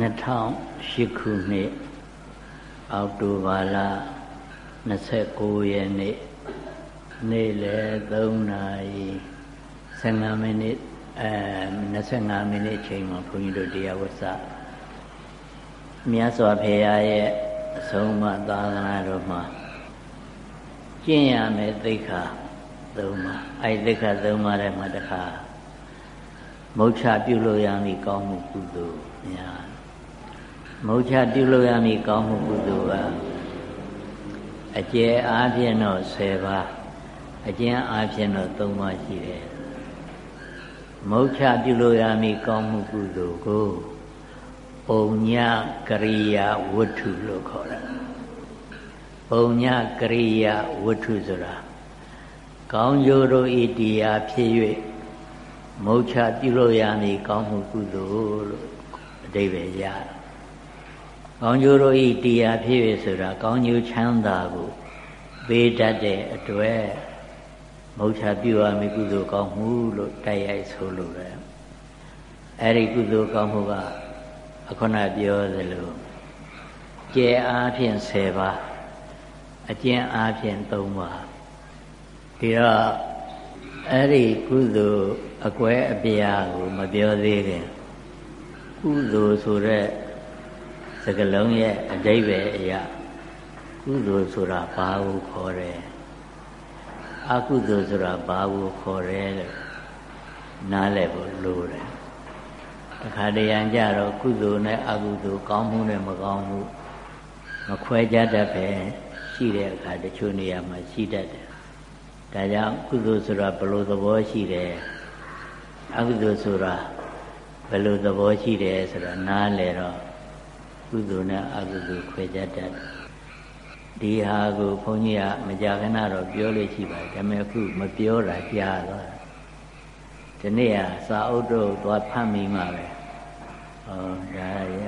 2008ခုနှစ်အောက်တိုဘာလ29ရက်နေ့နေ့လယ်3နာရီ15မိနစ်အဲ25မိနစ်အချိန်မှာဘုန်းကြီးတို့တရားဝတ်စမြတ်စွာဘုရားရဲ့အဆုံးအမသာသနာတော်မှာကျင့်ရမယ်သိက္ခာသုံးပါအဲ့သိက္ခာသုံးပါထဲမှာတခါမုတ်ချပြုလို့ရမည်ကောင်းမှုကုသိုလ်များ မုတ်ချပြုလို့ရမည်ကောင်းမှုကုသိုလ်ကအကျယ်အားဖြင့်တော့10ပါးအကျဉ်းအားဖြင့်တော့3ပါးရှိတယ်မုတ်ချပြုလို့ရမည်ကောင်းမှုကုသိုလ်ကိုပုံညကရိယာဝတ္ထုလို့ခေါ်တယ်ပုံညကရိယာဝတ္ထုဆိုတာကောင်းကျိုးတို့ဤတရားဖြစ်၍မုတ်ချပြုလို့ရမည်ကောင်းမှုကုသိုလ်လို့အဓိပ္ပာယ်ရတယ် ကောင်းကျိုးတို့ဤတရားဖြစ်၍ဆိုတာကောင်းကျိုးချမ်းသာကိုပေးတတ်တဲ့အတွက်မုတ်ချပြုရမည်ကုသိုလ်ကောင်းမှုလို့တိုက်ရိုက်ဆိုလိုတယ်အဲ့ဒီကုသိုလ်ကောင်းမှုကအခုနပြောသလိုကျဲအားဖြင့်10ပါးအကျဉ်းအားဖြင့်3ပါးဒီတော့အဲ့ဒီကုသိုလ်အကွဲအပြားကိုမပြောသေးခင်ကုသိုလ်ဆိုတဲ့ စကလုံးရဲ့အဓိပ္ပာယ်အရာကုသိုလ်ဆိုတာဘာကိုခေါ်တယ်အကုသိုလ်ဆိုတာဘာကိုခေါ်တယ်လို့နားလည်ဖို့လိုတယ်တခါတရံကြတော့ကုသိုလ်နဲ့အကုသိုလ်ကောင်းမှုနဲ့မကောင်းမှုမခွဲကြတတ်ပဲရှိတဲ့အခါတချို့နေရာမှာရှိတတ်တယ်ဒါကြောင့်ကုသိုလ်ဆိုတာဘယ်လိုသဘောရှိတယ်အကုသိုလ်ဆိုတာဘယ်လိုသဘောရှိတယ်ဆိုတာနားလည်တော့ ကုသိုလ်နဲ့အကုသိုလ်ခွဲခြားတတ်ဒီဟာကိုဘုန်းကြီးကမကြာခဏတော့ပြောလို့ရှိပါတယ်ဒါပေမဲ့အခုမပြောတာကြားတော့ဒီနေ့ကစာအုပ်တော့သွားဖတ်မိမှာပဲဟောဒါရ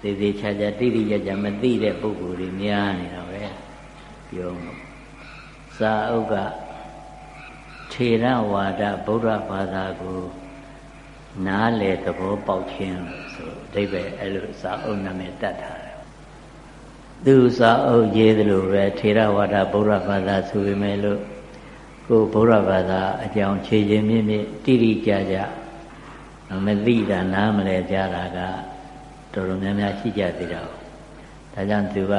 သေးသေးချာချာတိတိကျကျမသိတဲ့ပုဂ္ဂိုလ်တွေများနေတာပဲပြောမှာစာအုပ်ကထေရဝါဒဗုဒ္ဓဘာသာကို နားလေသဘောပေါက်ခြင်းဆိုအဓိပ္ပာယ်အဲ့လိုစာအုပ်နာမည်တတ်ထားတယ်သူစာအုပ်ရေးသလိုပဲထေရဝါဒဗုဒ္ဓဘာသာဆိုပေမဲ့လို့ကိုဗုဒ္ဓဘာသာအကြောင်းခြေချင်းမြင့်မြင့်တိတိကျကျမသိတာနားမလဲကြတာကတော်တော်များများရှိကြသေးတာ။ဒါကြောင့်သူက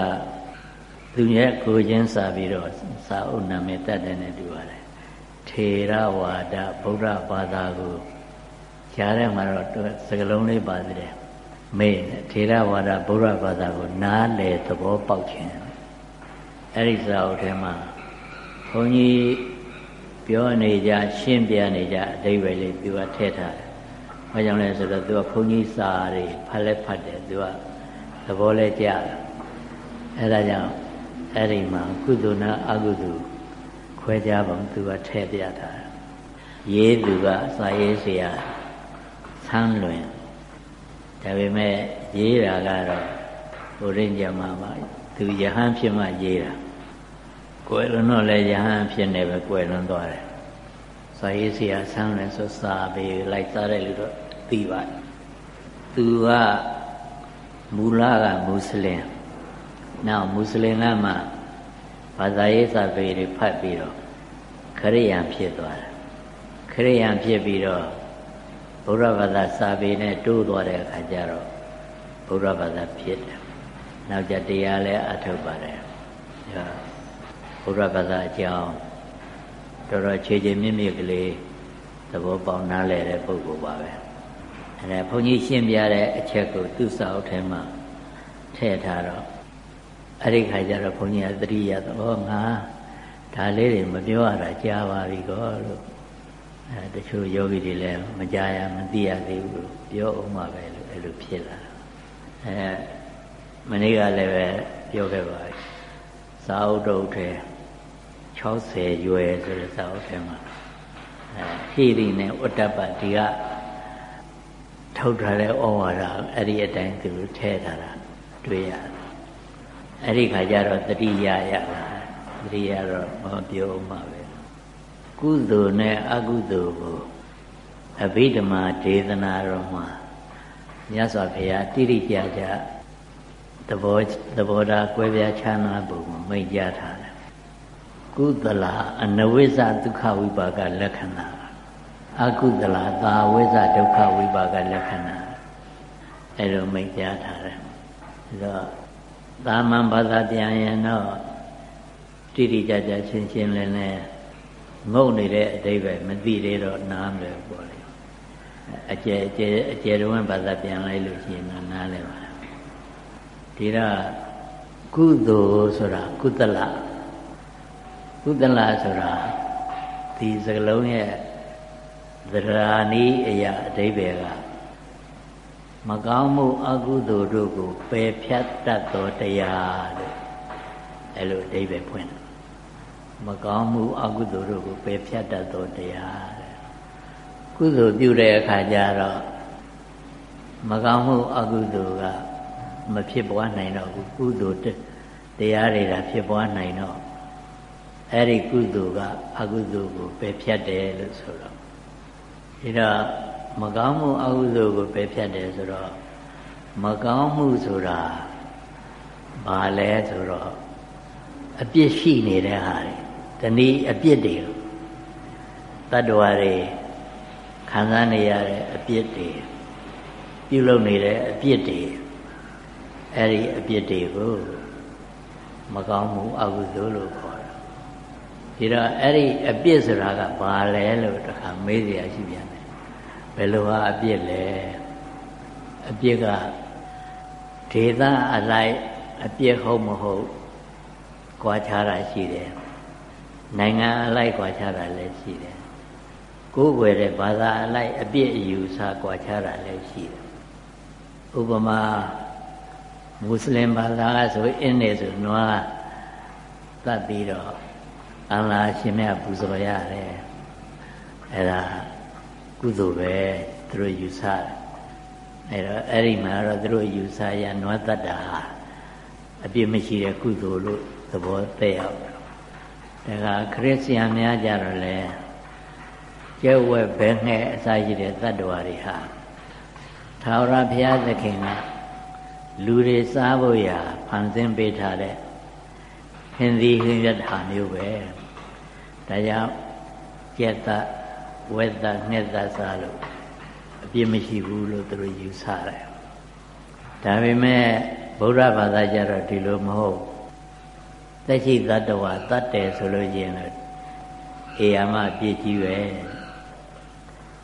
သူရဲ့ကိုချင်းစာပြီးတော့စာအုပ်နာမည်တတ်တယ်နဲ့တူပါတယ်ထေရဝါဒဗုဒ္ဓဘာသာကို ကြားထဲမှာတော့စကလုံးလေးပါသေးတယ်မေးထေရဝါဒဗုဒ္ဓဘာသာကိုနားလေသဘောပေါက်ခြင်းအဲ့ဒီစာအုပ်ထဲမှာဘုန်းကြီးပြောနေကြရှင်းပြနေကြအဓိပ္ပာယ်လေးသူကထည့်ထားတယ်။ဘာကြောင့်လဲဆိုတော့သူကဘုန်းကြီးစာတွေဖတ်လဲဖတ်တယ်သူကသဘောလဲကြတယ်။အဲဒါကြောင့်အဲ့ဒီမှာကုသိုလ်နဲ့အကုသိုလ်ခွဲခြားပုံသူကထည့်ပြထားတာရေးသူကစာရေးဆရာဆ န်းလွင်ဒါပေမဲ့ရေးတာကတော့ဘုရင်ကြမှာပါသူယဟန်ဖြစ်မှရေးတာကွယ်လွန်တော့လဲယဟန်ဖြစ်နေပဲကွယ်လွန်သွားတယ်စာရေးဆရာဆန်းလွင်ဆိုစာပေလိုက်စားတဲ့လူတော့သိပါတယ်သူကမူလကမွတ်စလင်နောက်မွတ်စလင်ကမှဘာသာရေးစာပေတွေဖတ်ပြီးတော့ခရိယံဖြစ်သွားတယ်ခရိယံဖြစ်ပြီးတော့ ဘုရားဘာသာစာပေနဲ့တိုးသွားတဲ့အခါကျတော့ဘုရားဘာသာဖြစ်တယ်နောက်ကြတရားလည်းအထုတ်ပါတယ်ဘုရားဘာသာအကြောင်းတော်တော်ခြေခြေမြင့်မြင့်ကလေးသဘောပေါက်နားလည်တဲ့ပုဂ္ဂိုလ်ပါပဲအဲဒါဘုန်းကြီးရှင်းပြတဲ့အချက်ကိုသူ့စာအုပ်ထဲမှာထည့်ထားတော့အဲ့ဒီခါကျတော့ဘုန်းကြီးကသတိရတော့ငါဒါလေးတွေမပြောရတာကြားပါပြီကောလို့ အဲတချို့ယောဂီတွေလည်းမကြားရမသိရသေးဘူးလို့ပြောအောင်ပါပဲလို့အဲ့လိုဖြစ်လာအဲမနေ့ကလည်းပဲပြောခဲ့ပါပြီစာအုပ်တုပ်ထဲ60ရွယ်ဆိုတဲ့စာအုပ်ထဲမှာအဲဟိရိနဲ့ဥတ္တပဒီကထုတ်ထားတဲ့ဩဝါဒအဲ့ဒီအတိုင်းသူထည့်ထားတာတွေ့ရတယ်အဲ့ဒီခါကျတော့တတိယရလာတတိယတော့မပြောမှပဲ ကုသိုလ်နဲ့အကုသိုလ်ကိုအဘိဓမ္မာဒေသနာတော်မှာမြတ်စွာဘုရားတိတိကျကျသဘောသဘောထားကွဲပြားခြားနာပုံကိုမိတ်ကြထားတယ်ကုသလအနဝိဇ္ဇဒုက္ခဝိပါကလက္ခဏာအကုသလသာဝိဇ္ဇဒုက္ခဝိပါကလက္ခဏာအဲလိုမိတ်ကြထားတယ်အဲတော့သာမန်ဘာသာပြန်ရင်တော့တိတိကျကျရှင်းရှင်းလင်းလင်း ငုံနေတဲ့အတိပ္ပယ်မသိသေးတော့နားမလဲပေါ့လေအကျယ်အကျယ်အကျယ်တွန်းဘာသာပြန်လိုက်လို့ရှိရင်တော့နားလဲပါဒီတော့ကုသိုလ်ဆိုတာကုသလကုသလဆိုတာဒီစကလုံးရဲ့သရဏီအရာအတိပ္ပယ်ကမကောင်းမှုအကုသိုလ်တို့ကိုပယ်ဖြတ်တတ်သောတရားလို့အဲလိုအဓိပ္ပာယ်ဖွင့် မကောင်းမှုအကုသိုလ်တို့ကိုပယ်ဖြတ်တတ်သောတရားတဲ့ကုသိုလ်ပြုတဲ့အခါကျတော့မကောင်းမှုအကုသိုလ်ကမဖြစ်ပွားနိုင်တော့ဘူးကုသိုလ်တရားတွေကဖြစ်ပွားနိုင်တော့အဲ့ဒီကုသိုလ်ကအကုသိုလ်ကိုပယ်ဖြတ်တယ်လို့ဆိုတော့ဒါတော့မကောင်းမှုအကုသိုလ်ကိုပယ်ဖြတ်တယ်ဆိုတော့မကောင်းမှုဆိုတာဘာလဲဆိုတော့အပြစ်ရှိနေတဲ့ဟာတွေ တနည်းအပြစ်တွေတတ္တဝါတွေခံစားနေရတဲ့အပြစ်တွေပြုလုပ်နေတဲ့အပြစ်တွေအဲ့ဒီအပြစ်တွေကိုမကောင်းမှုအကုသိုလ်လို့ခေါ်တာဒီတော့အဲ့ဒီအပြစ်ဆိုတာကဘာလဲလို့တခါမေးเสียရှိပြန်တယ်ဘယ်လိုဟာအပြစ်လဲအပြစ်ကဒေသအလိုက်အပြစ်ဟုတ်မဟုတ်ကြွားခြားတာရှိတယ် နိုင်ငံအလိုက်ကြွားခြားတာလည်းရှိတယ်ကိုယ်ွယ်တဲ့ဘာသာအလိုက်အပြစ်အယူဆကြွားခြားတာလည်းရှိတယ်ဥပမာမွတ်စလင်ဘာသာကဆိုအင်းနေဆိုနွားတတ်ပြီးတော့အလ္လာရှင်မြတ်ပူဇော်ရတယ်အဲ့ဒါကုသိုလ်ပဲသူတို့ယူဆတယ်အဲ့တော့အဲ့ဒီမှာတော့သူတို့ယူဆရနွားတတ်တာအပြစ်မရှိတဲ့ကုသိုလ်လို့သဘောသက်ရောက်တယ် ဒါကခရစ်ယာန်များကြတော့လေကျဲဝဲဘဲငှဲ့အစာရှိတဲ့တတ္တဝါတွေဟာထာဝရဘုရားသခင်ကလူတွေစားဖို့ရာဖန်ဆင်းပေးထားတဲ့ဟင်သည်ဟင်ရတာမျိုးပဲဒါကြောင့်ကျက်သဝက်သငှက်သစားလို့အပြစ်မရှိဘူးလို့သူတို့ယူဆတယ်ဒါပေမဲ့ဗုဒ္ဓဘာသာကျတော့ဒီလိုမဟုတ် သက်ရှိတ attva တတ်တယ်ဆိုလို့ရင်တော့အေယာမပြည့်ကြီးပဲ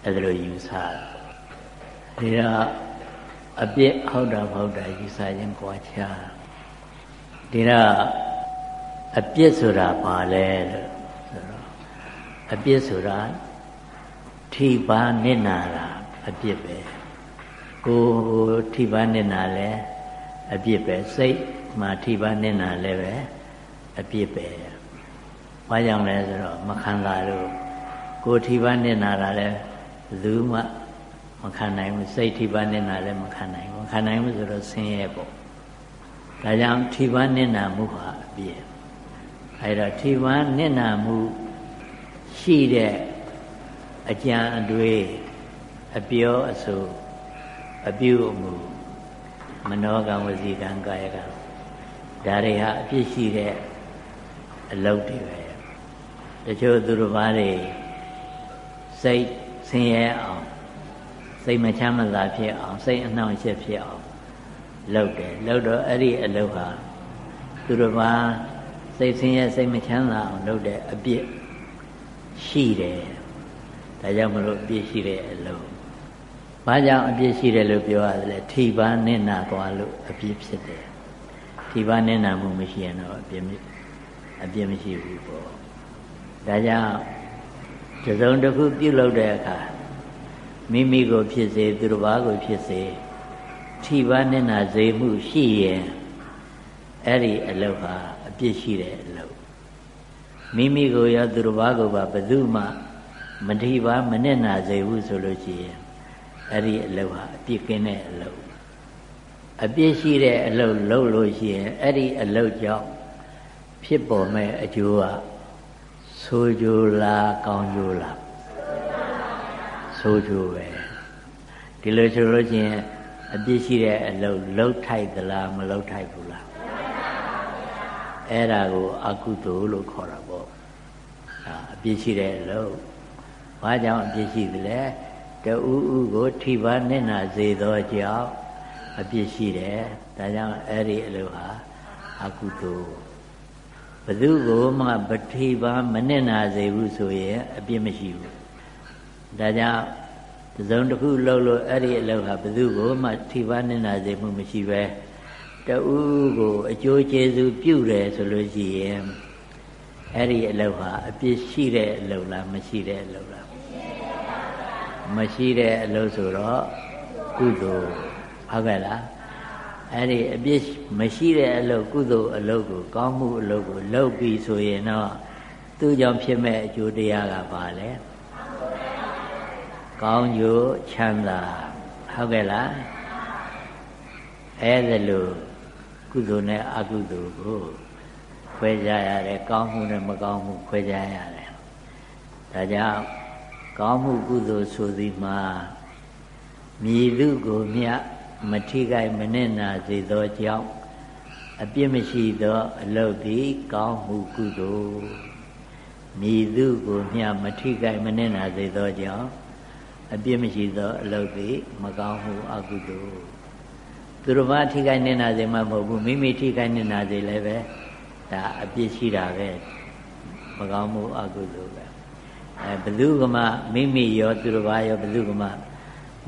အဲ့ဒါလိုယူဆတယ်ဒါတော့အပြစ်ဟုတ်တာမဟုတ်တာယူဆခြင်းကြွားချဒီတော့အပြစ်ဆိုတာဘာလဲလို့ဆိုတော့အပြစ်ဆိုတာထိပါနစ်နာတာအပြစ်ပဲကိုယ်ထိပါနစ်နာလဲအပြစ်ပဲစိတ်မှာထိပါနစ်နာလဲပဲ အပြစ်ပဲဘာကြောင့်လဲဆိုတော့မခံတာလို့ကိုယ်ထိပါနစ်နာတာလဲဘယ်သူမှမခံနိုင်ဘူးစိတ်ထိပါနေတာလည်းမခံနိုင်ဘူးခံနိုင်ဘူးဆိုတော့ဆင်းရဲပေါ့ဒါကြောင့်ထိပါနစ်နာမှုဟာအပြည့်အဲဒါထိပါနစ်နာမှုရှိတဲ့အကြံအတွေ့အပြောအဆိုအပြုအမူမနောကံဝစီကံကာယကံဒါတွေဟာအပြစ်ရှိတဲ့ အလုပ်တွေပဲတချို့သူတို့ဘာတွေစိတ်ဆင်းရဲအောင်စိတ်မချမ်းမသာဖြစ်အောင်စိတ်အနှောင့်အယှက်ဖြစ်အောင်လုပ်တယ်လုပ်တော့အဲ့ဒီအလုပ်ဟာသူတို့ဘာစိတ်ဆင်းရဲစိတ်မချမ်းသာအောင်လုပ်တဲ့အပြစ်ရှိတယ်ဒါကြောင့်မလို့အပြစ်ရှိတဲ့အလုပ်ဘာကြောင့်အပြစ်ရှိတယ်လို့ပြောရတယ်လဲထိပါနစ်နာသွားလို့အပြစ်ဖြစ်တယ်ထိပါနစ်နာမှုမရှိရင်တော့အပြစ် အပြစ်မရှိဘူးပေါ့ဒါကြောင့်တစုံတစ်ခုပြုလုပ်တဲ့အခါမိမိကိုဖြစ်စေသူတစ်ပါးကိုဖြစ်စေထိပါးနဲ့နာစေမှုရှိရင်အဲ့ဒီအလုပ်ဟာအပြစ်ရှိတဲ့အလုပ်မိမိကိုရောသူတစ်ပါးကိုပါဘယ်သူမှမထိပါမနဲ့နာစေဘူးဆိုလို့ရှိရင်အဲ့ဒီအလုပ်ဟာအပြစ်ကင်းတဲ့အလုပ်အပြစ်ရှိတဲ့အလုပ်လုပ်လို့ရှိရင်အဲ့ဒီအလုပ်ကြောင့် ဖြစ်ပေါ်မဲ့အကျိုးကဆိုးကျိုးလားကောင်းကျိုးလားဆိုးကျိုးပဲဒီလိုဆိုလို့ချင်းအပြစ်ရှိတဲ့အလုပ်လှုပ်ထိုက်သလားမလှုပ်ထိုက်ဘူးလားအဲ့ဒါကိုအကုသိုလ်လို့ခေါ်တာပေါ့ဒါအပြစ်ရှိတဲ့အလုပ်ဘာကြောင့်အပြစ်ရှိသလဲတူဥဥကိုထိပါနစ်နာစေသောကြောင့်အပြစ်ရှိတယ်ဒါကြောင့်အဲ့ဒီအလုပ်ဟာအကုသိုလ်ဘ သူကိုမှပထိပါမနစ်နာစေဘူးဆိုရင်အပြစ်မရှိဘူးဒါကြောင့်သုံးတစ်ခုလှုပ်လို့အဲ့ဒီအလုပ်ဟာဘသူကိုမှထိပါနစ်နာစေမှုမရှိပဲတူကိုအကျိုးကျေးဇူးပြုတယ်ဆိုလို့ရှိရင်အဲ့ဒီအလုပ်ဟာအပြစ်ရှိတဲ့အလုပ်လားမရှိတဲ့အလုပ်လားမရှိတဲ့အလုပ်ဆိုတော့ကုသိုလ်ဟုတ်ကဲ့လား အဲ့ဒီအပြစ်မရှိတဲ့အလုပ်ကုသိုလ်အလုပ်ကိုကောင်းမှုအလုပ်ကိုလုပ်ပြီးဆိုရင်တော့သူ့ကြောင့်ဖြစ်မဲ့အကျိုးတရားကပါလေကောင်းကျိုးချမ်းသာဟုတ်ကဲ့လားအဲ့ဒါလို့ကုသိုလ်နဲ့အကုသိုလ်ကိုခွဲခြားရတယ်ကောင်းမှုနဲ့မကောင်းမှုခွဲခြားရတယ်ဒါကြောင့်ကောင်းမှုကုသိုလ်ဆိုသည်မှာမြည်သူကိုမြတ် မထိခိုက်မနစ်နာစေသောကြောင့်အပြစ်မရှိသောအလုပ်သည်ကောင်းမှုကုသိုလ်မြည်သူကိုမြတ်မထိခိုက်မနစ်နာစေသောကြောင့်အပြစ်မရှိသောအလုပ်သည်မကောင်းမှုအကုသိုလ်သူတို့ဘာထိခိုက်နစ်နာစေမှမဟုတ်ဘူးမိမိထိခိုက်နစ်နာစေလည်းပဲဒါအပြစ်ရှိတာပဲမကောင်းမှုအကုသိုလ်ပဲအဲဘသူကမှမိမိရောသူတို့ဘာရောဘသူကမှ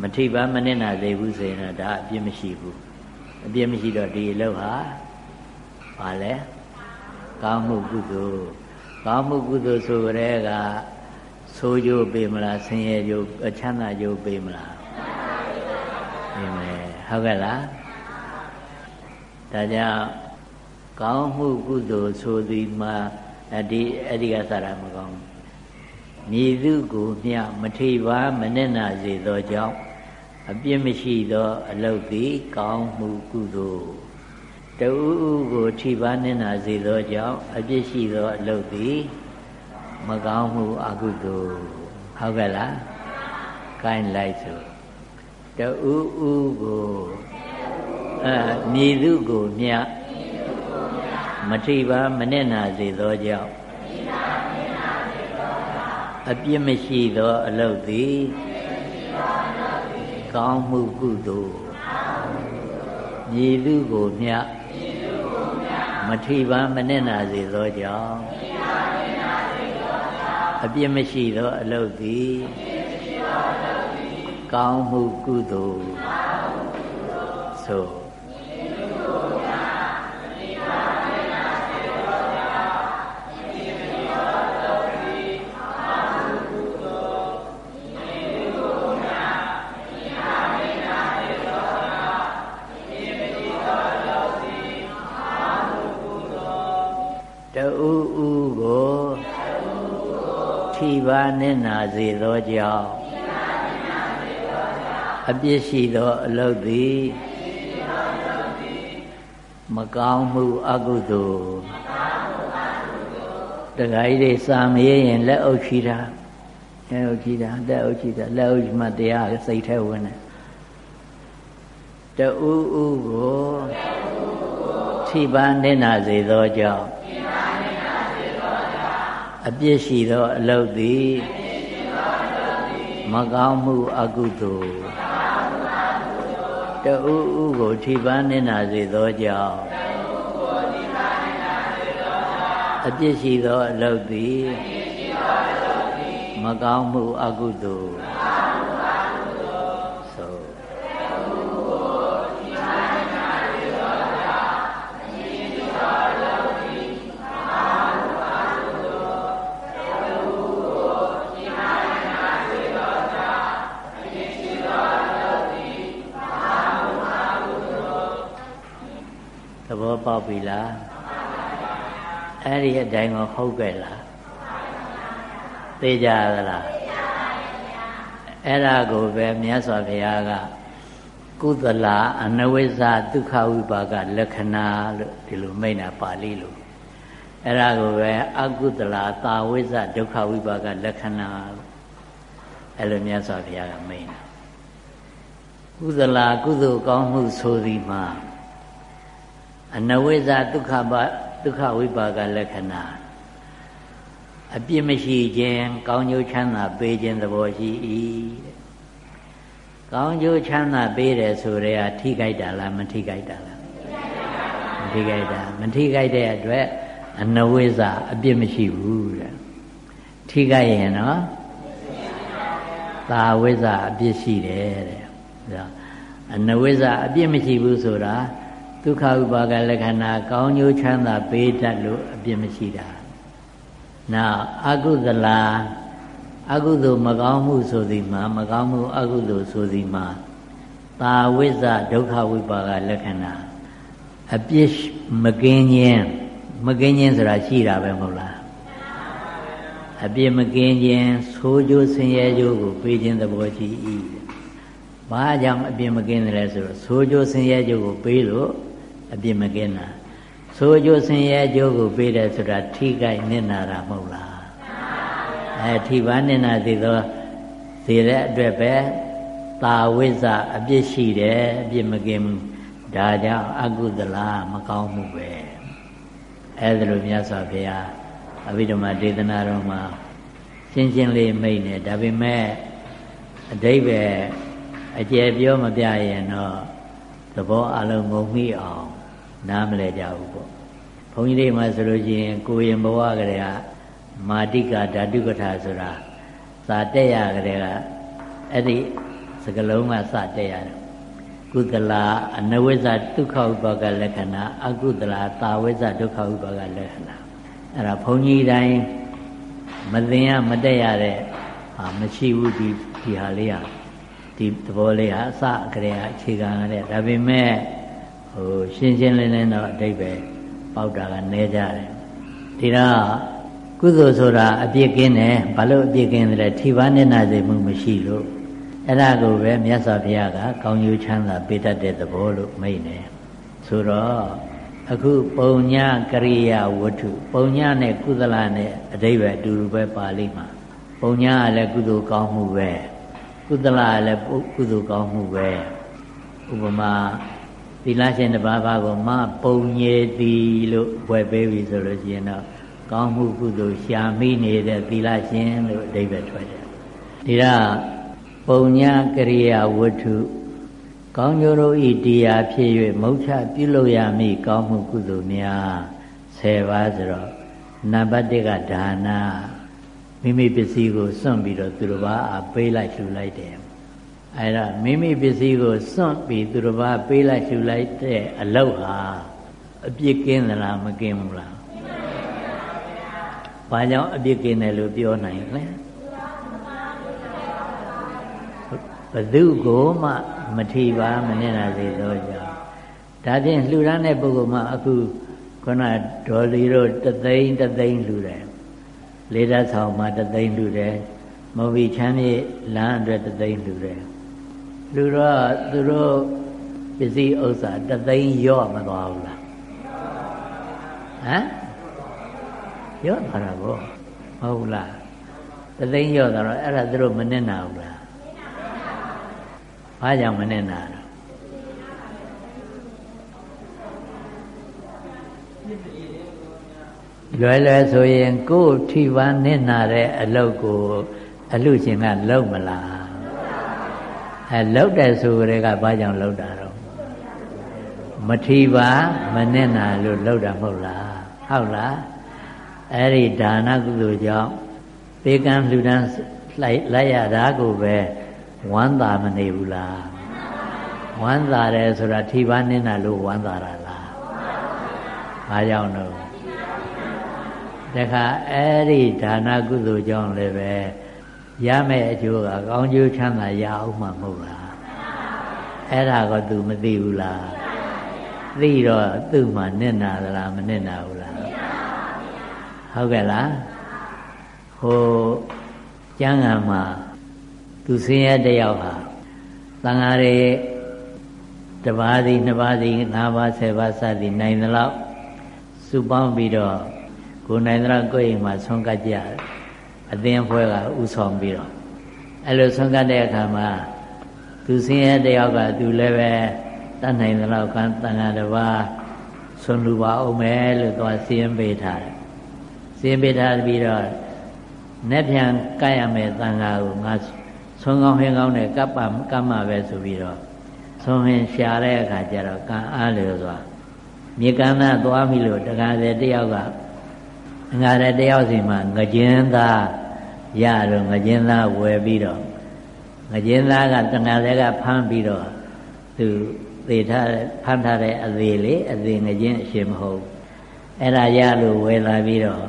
မထိပါမနစ်နာသေးဘူးဆိုရင်တော့ဒါအပြစ်မရှိဘူးအပြစ်မရှိတော့ဒီအလုပ်ဟာဘာလဲကောင်းမှုကုသိုလ်ကောင်းမှုကုသိုလ်ဆိုရဲကဆိုးကြိုးပေးမလားဆင်းရဲကြိုးအချမ်းသာကြိုးပေးမလားပေးမယ်ဟုတ်ကဲ့လားဒါကြောင့်ကောင်းမှုကုသိုလ်ဆိုသည်မှာဒီအဲ့ဒီကစတာမကောင်းမြည်သူကိုမြမထိပါမနဲ့နာစေသောကြောင့် အပြစ်မရှိသောအလုတ်သည်ကောင်းမှုကုသိုလ်တူကိုထိပါနဲ့နာစေသောကြောင့်အပြစ်ရှိသောအလုတ်သည်မကောင်းမှုအကုသိုလ်ဟုတ်ကဲ့လားကိုင်းလိုက်ဆိုတူဥကိုအဲမြည်သူကိုမြမထိပါမနဲ့နာစေသောကြောင့်အပြစ်မရှိသောအလုတ်သည် ကောင်းမှုကုသိုလ်မြည်သူကိုမြမထိပါမနဲ့နာစေသောကြောင့်အပြစ်မရှိသောအလုတ်သည်ကောင်းမှုကုသိုလ်ဆို ပါးနစ်နာစေသောကြောင့်အပြစ်ရှိသောအလုတ်သည်မကောင်းမှုအကုသိုလ်တခါကြီးတွေစာမရရင်လက်အုပ်ချီတာလက်အုပ်ချီတာလက်အုပ်ချီတာလက်အုပ်မှတရားစိတ်ထဲဝင်တယ်တူဥဥကိုထိပါနစ်နာစေသောကြောင့်အပြစ်ရှိသောအလုတ်သည် မကောင်းမှုအကုသိုလ်တူဥကိုထိပန်းနေတာစေသောကြောင့်အပြစ်ရှိသောအလုတ်သည်မကောင်းမှုအကုသိုလ် က်ပြီလားအဲ့ဒီအတိုင်းကိုဟုတ်ကြလားသိကြသလားအဲ့ဒါကိုပဲမြတ်စွာဘုရားကကုသလအနဝိဇ္ဇဒုက္ခဝိပါကလက္ခဏာလို့ဒီလိုမိန့်တာပါဠိလိုအဲ့ဒါကိုပဲအကုသလသာဝိဇ္ဇဒုက္ခဝိပါကလက္ခဏာလို့အဲ့လိုမြတ်စွာဘုရားကမိန့်တာကုသလာကုသိုလ်ကောင်းမှုဆိုသည်မှာ အနဝိဇ္ဇဒုက္ခပဒုက္ခဝိပါကလက္ခဏာအပြစ်မရှိခြင်းကောင်းကျိုးချမ်းသာပေးခြင်းသဘောရှိ၏တဲ့ကောင်းကျိုးချမ်းသာပေးတယ်ဆိုရဲအထိခိုက်တာလားမထိခိုက်တာလားမထိခိုက်တာမထိခိုက်တဲ့အတွက်အနဝိဇ္ဇအပြစ်မရှိဘူးတဲ့ထိခိုက်ရင်နော်သာဝိဇ္ဇအပြစ်ရှိတယ်တဲ့ဒါအနဝိဇ္ဇအပြစ်မရှိဘူးဆိုတာ ဒုက္ခဥပါကလက္ခဏာကောင်းကျိုးချမ်းသာပေးတတ်လို့အပြစ်မရှိတာနောက်အကုသလာအကုသိုလ်မကောင်းမှုဆိုသည်မှာမကောင်းမှုအကုသိုလ်ဆိုသည်မှာသာဝိဇ္ဇဒုက္ခဝိပါကလက္ခဏာအပြစ်မကင်းခြင်းမကင်းခြင်းဆိုတာရှိတာပဲမဟုတ်လားအပြစ်မကင်းခြင်းဆိုးကျိုးဆင်းရဲကျိုးကိုပေးခြင်းသဘောရှိ၏ဘာကြောင့်အပြစ်မကင်းတယ်လဲဆိုတော့ဆိုးကျိုးဆင်းရဲကျိုးကိုပေးလို့ အပြစ်မကင်းတာဆိုးကျိုးဆင်းရဲကျိုးကိုပေးတယ်ဆိုတာထိခိုက်နစ်နာတာမဟုတ်လားအဲထိပါနစ်နာသေးသောသေတဲ့အတွက်ပဲတာဝိဇ္ဇအပြစ်ရှိတယ်အပြစ်မကင်းဘူးဒါကြောင့်အကုသလမကောင်းမှုပဲအဲဒါလိုမြတ်စွာဘုရားအဘိဓမ္မာဒေသနာတော်မှာရှင်းရှင်းလေးမိတ်နေဒါပေမဲ့အတိဘယ်အကျယ်ပြောမပြရင်တော့သဘောအလုံးငုံမိအောင် နားမလဲကြဘူးပေါ့ဘုန်းကြီးတွေမှာဆိုလို့ရှိရင်ကိုရင်ဘဝကလေးကမာတိကဓာတုကထာဆိုတာသာတက်ရကလေးကအဲ့ဒီစကလုံးကစတက်ရတယ်ကုသလာအနဝိဇ္ဇဒုက္ခဥပါကလက္ခဏာအကုသလာသာဝိဇ္ဇဒုက္ခဥပါကလက္ခဏာအဲ့ဒါဘုန်းကြီးတိုင်းမသိရမတက်ရတဲ့ဟာမရှိဘူးဒီဒီဟာလေးဟာဒီသဘောလေးဟာအစကလေးကအခြေခံရတဲ့ဒါပေမဲ့ ဟိုရှင်းရှင်းလင်းလင်းတော့အတိတ်ပဲပေါက်တာကနေကြတယ်ဒီတော့ကုသိုလ်ဆိုတာအပြစ်ကင်းတယ်ဘာလို့အပြစ်ကင်းတယ်ထိပါနဲ့နာစေမှုမရှိလို့အဲ့ဒါကိုပဲမြတ်စွာဘုရားကကောင်းကျိုးချမ်းသာပေးတတ်တဲ့သဘောလို့မိတ်နေဆိုတော့အခုပုံညာကရိယာဝတ္ထုပုံညာနဲ့ကုသလနဲ့အတိပ္ပယ်အတူတူပဲပါဠိမှာပုံညာကလည်းကုသိုလ်ကောင်းမှုပဲကုသလကလည်းကုသိုလ်ကောင်းမှုပဲဥပမာ သီလရှင်တစ်ပါးပါကိုမပုံညေတီလို့ဘွယ်ပေးပြီဆိုလို့ရှိရင်တော့ကောင်းမှုကုသိုလ်ရှာမိနေတဲ့သီလရှင်လို့အဓိပ္ပာယ်ထွက်တယ်ဒီတော့ပုံညာကရိယာဝတ္ထုကောင်းကျိုးတို့ဤတရားဖြစ်၍မုတ်ချပြုလုပ်ရမည်ကောင်းမှုကုသိုလ်များ10ပါးဆိုတော့နံပါတ်1ကဒါနာမိမိပစ္စည်းကိုစွန့်ပြီးတော့သူတစ်ပါးအပေးလိုက်လှူလိုက်တယ် အဲဒါမိမိပစ္စည်းကိုစွန့်ပြီးသူတစ်ပါးပေးလိုက်လှူလိုက်တဲ့အလောက်ဟာအပြစ်ကင်းသလားမကင်းဘူးလားဘာကြောင့်အပြစ်ကင်းတယ်လို့ပြောနိုင်လဲဘသူကိုမှမထီပါမနစ်နာစေသောကြောင့်ဒါဖြင့်လှူဒါန်းတဲ့ပုဂ္ဂိုလ်မှအခုခုနဒေါ်လီတို့တသိန်းတသိန်းလှူတယ်လေးဓာတ်ဆောင်မှတသိန်းလှူတယ်မဝီချမ်းမြေလမ်းအတွက်တသိန်းလှူတယ် လူတော့သူတို့ပစ္စည်းဥစ္စာတသိန်းရော့မသွားဘူးလားဟမ်ရော့သွားတာကိုမဟုတ်လားတသိန်းရော့သွားတော့အဲ့ဒါသူတို့မနစ်နာဘူးလားဘာကြောင့်မနစ်နာလွယ်လွယ်ဆိုရင်ကိုယ်ထိပန်းနစ်နာတဲ့အလုပ်ကိုအလူရှင်ကလုံမလား အဲလုံတယ်ဆိုကြတဲ့ကဘာကြောင့်လုံတာတော့မထီပါမနစ်နာလို့လုံတာမဟုတ်လားဟုတ်လားအဲ့ဒီဒါနကုသိုလ်ကြောင့်ပေကံလှူဒန်းလိုက်လိုက်ရတာကိုပဲဝမ်းသာမနေဘူးလားဝမ်းသာတယ်ဆိုတာထိပါနင်းတာလို့ဝမ်းသာတာလားဘာကြောင့်လို့တခါအဲ့ဒီဒါနကုသိုလ်ကြောင့်လည်းပဲ ရမယ့်အကျိုးကကောင်းကျိုးချမ်းသာရအောင်မှမဟုတ်လားအဲ့ဒါက तू မသိဘူးလားသိတော့သူ့မှာနစ်နာသလားမနစ်နာဘူးလားဟုတ်ကဲ့လားဟိုကျမ်းဂန်မှာသူဆင်းရဲတယောက်ဟာသံဃာတွေတပါးစီနှစ်ပါးစီငါးပါးဆယ်ပါးစသည်နိုင်သလောက်စုပေါင်းပြီးတော့ကိုနိုင်သလောက်ကိုယ့်အိမ်မှာဆုံးကတ်ကြ အသင်းဖွဲ့ကဥဆောင်ပြီးတော့အဲ့လိုဆုံးကတ်တဲ့အခါမှာသူဆင်းရဲတယောက်ကသူလည်းပဲတတ်နိုင်သလောက်ကတန်ခါတစ်ပါးဆွန်လူပါအောင်မယ်လို့သွားစီရင်ပေးထားတယ်စီရင်ပေးထားပြီးတော့နဲ့ပြန်ကပ်ရမယ်တန်ခါကိုငါဆုံးကောင်းဟင်းကောင်းနဲ့ကပ်ပါကပ်မှာပဲဆိုပြီးတော့ဆုံးဟင်းရှာတဲ့အခါကျတော့ကံအားလျော်စွာမြေကမ်းသားသွားပြီလို့တခါတည်းတယောက်ကငါတဲ့တယောက်စီမှာငကြင်းသား ရတော့ငကြင်းသားဝယ်ပြီးတော့ငကြင်းသားကတဏှာတွေကဖမ်းပြီးတော့သူသေထားဖမ်းထားတဲ့အသေးလေးအသေးငကြင်းအရှင်မဟုတ်အဲ့ဒါရလို့ဝယ်လာပြီးတော့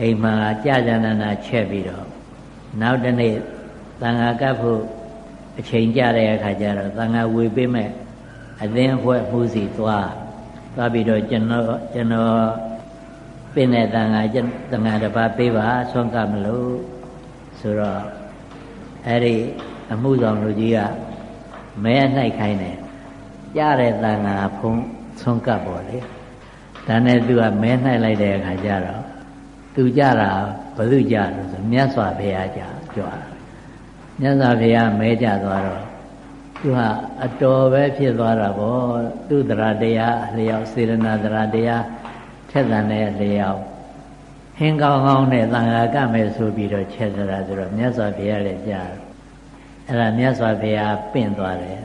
အိမ်မှာကြာကြာနာနာချက်ပြီးတော့နောက်တနေ့သံဃာကပ်ဖို့အချိန်ကြတဲ့အခါကျတော့သံဃာဝေပေးမဲ့အသင်းအဖွဲ့မှုစီသွားသွားပြီးတော့ကျွန်တော်ကျွန်တော်ပြင်းတဲ့သံဃာသံဃာတစ်ပါးပေးပါဆွမ်းကမလို့ ဆိုတော့အဲ့ဒီအမှုဆောင်လူကြီးကမဲနှိုက်ခိုင်းတယ်ကြားတဲ့သံဃာဖုံးဆွမ်းကပ်ပေါ်လေဒါနဲ့သူကမဲနှိုက်လိုက်တဲ့အခါကျတော့သူကြတာဘယ်သူကြလို့ဆိုမြတ်စွာဘုရားကြကြွားမြတ်စွာဘုရားမဲကြသွားတော့သူဟာအတော်ပဲဖြစ်သွားတာပေါ့သူတရာတရားလျောက်စေရနာတရာတရားထက်သန်တဲ့လျောက် ဟင်းကောင်းကောင်းနဲ့သံဃာကမယ်ဆိုပြီးတော့ချက်စရာဆိုတော့မြတ်စွာဘုရားလည်းကြားအဲ့ဒါမြတ်စွာဘုရားပင့်သွားတယ်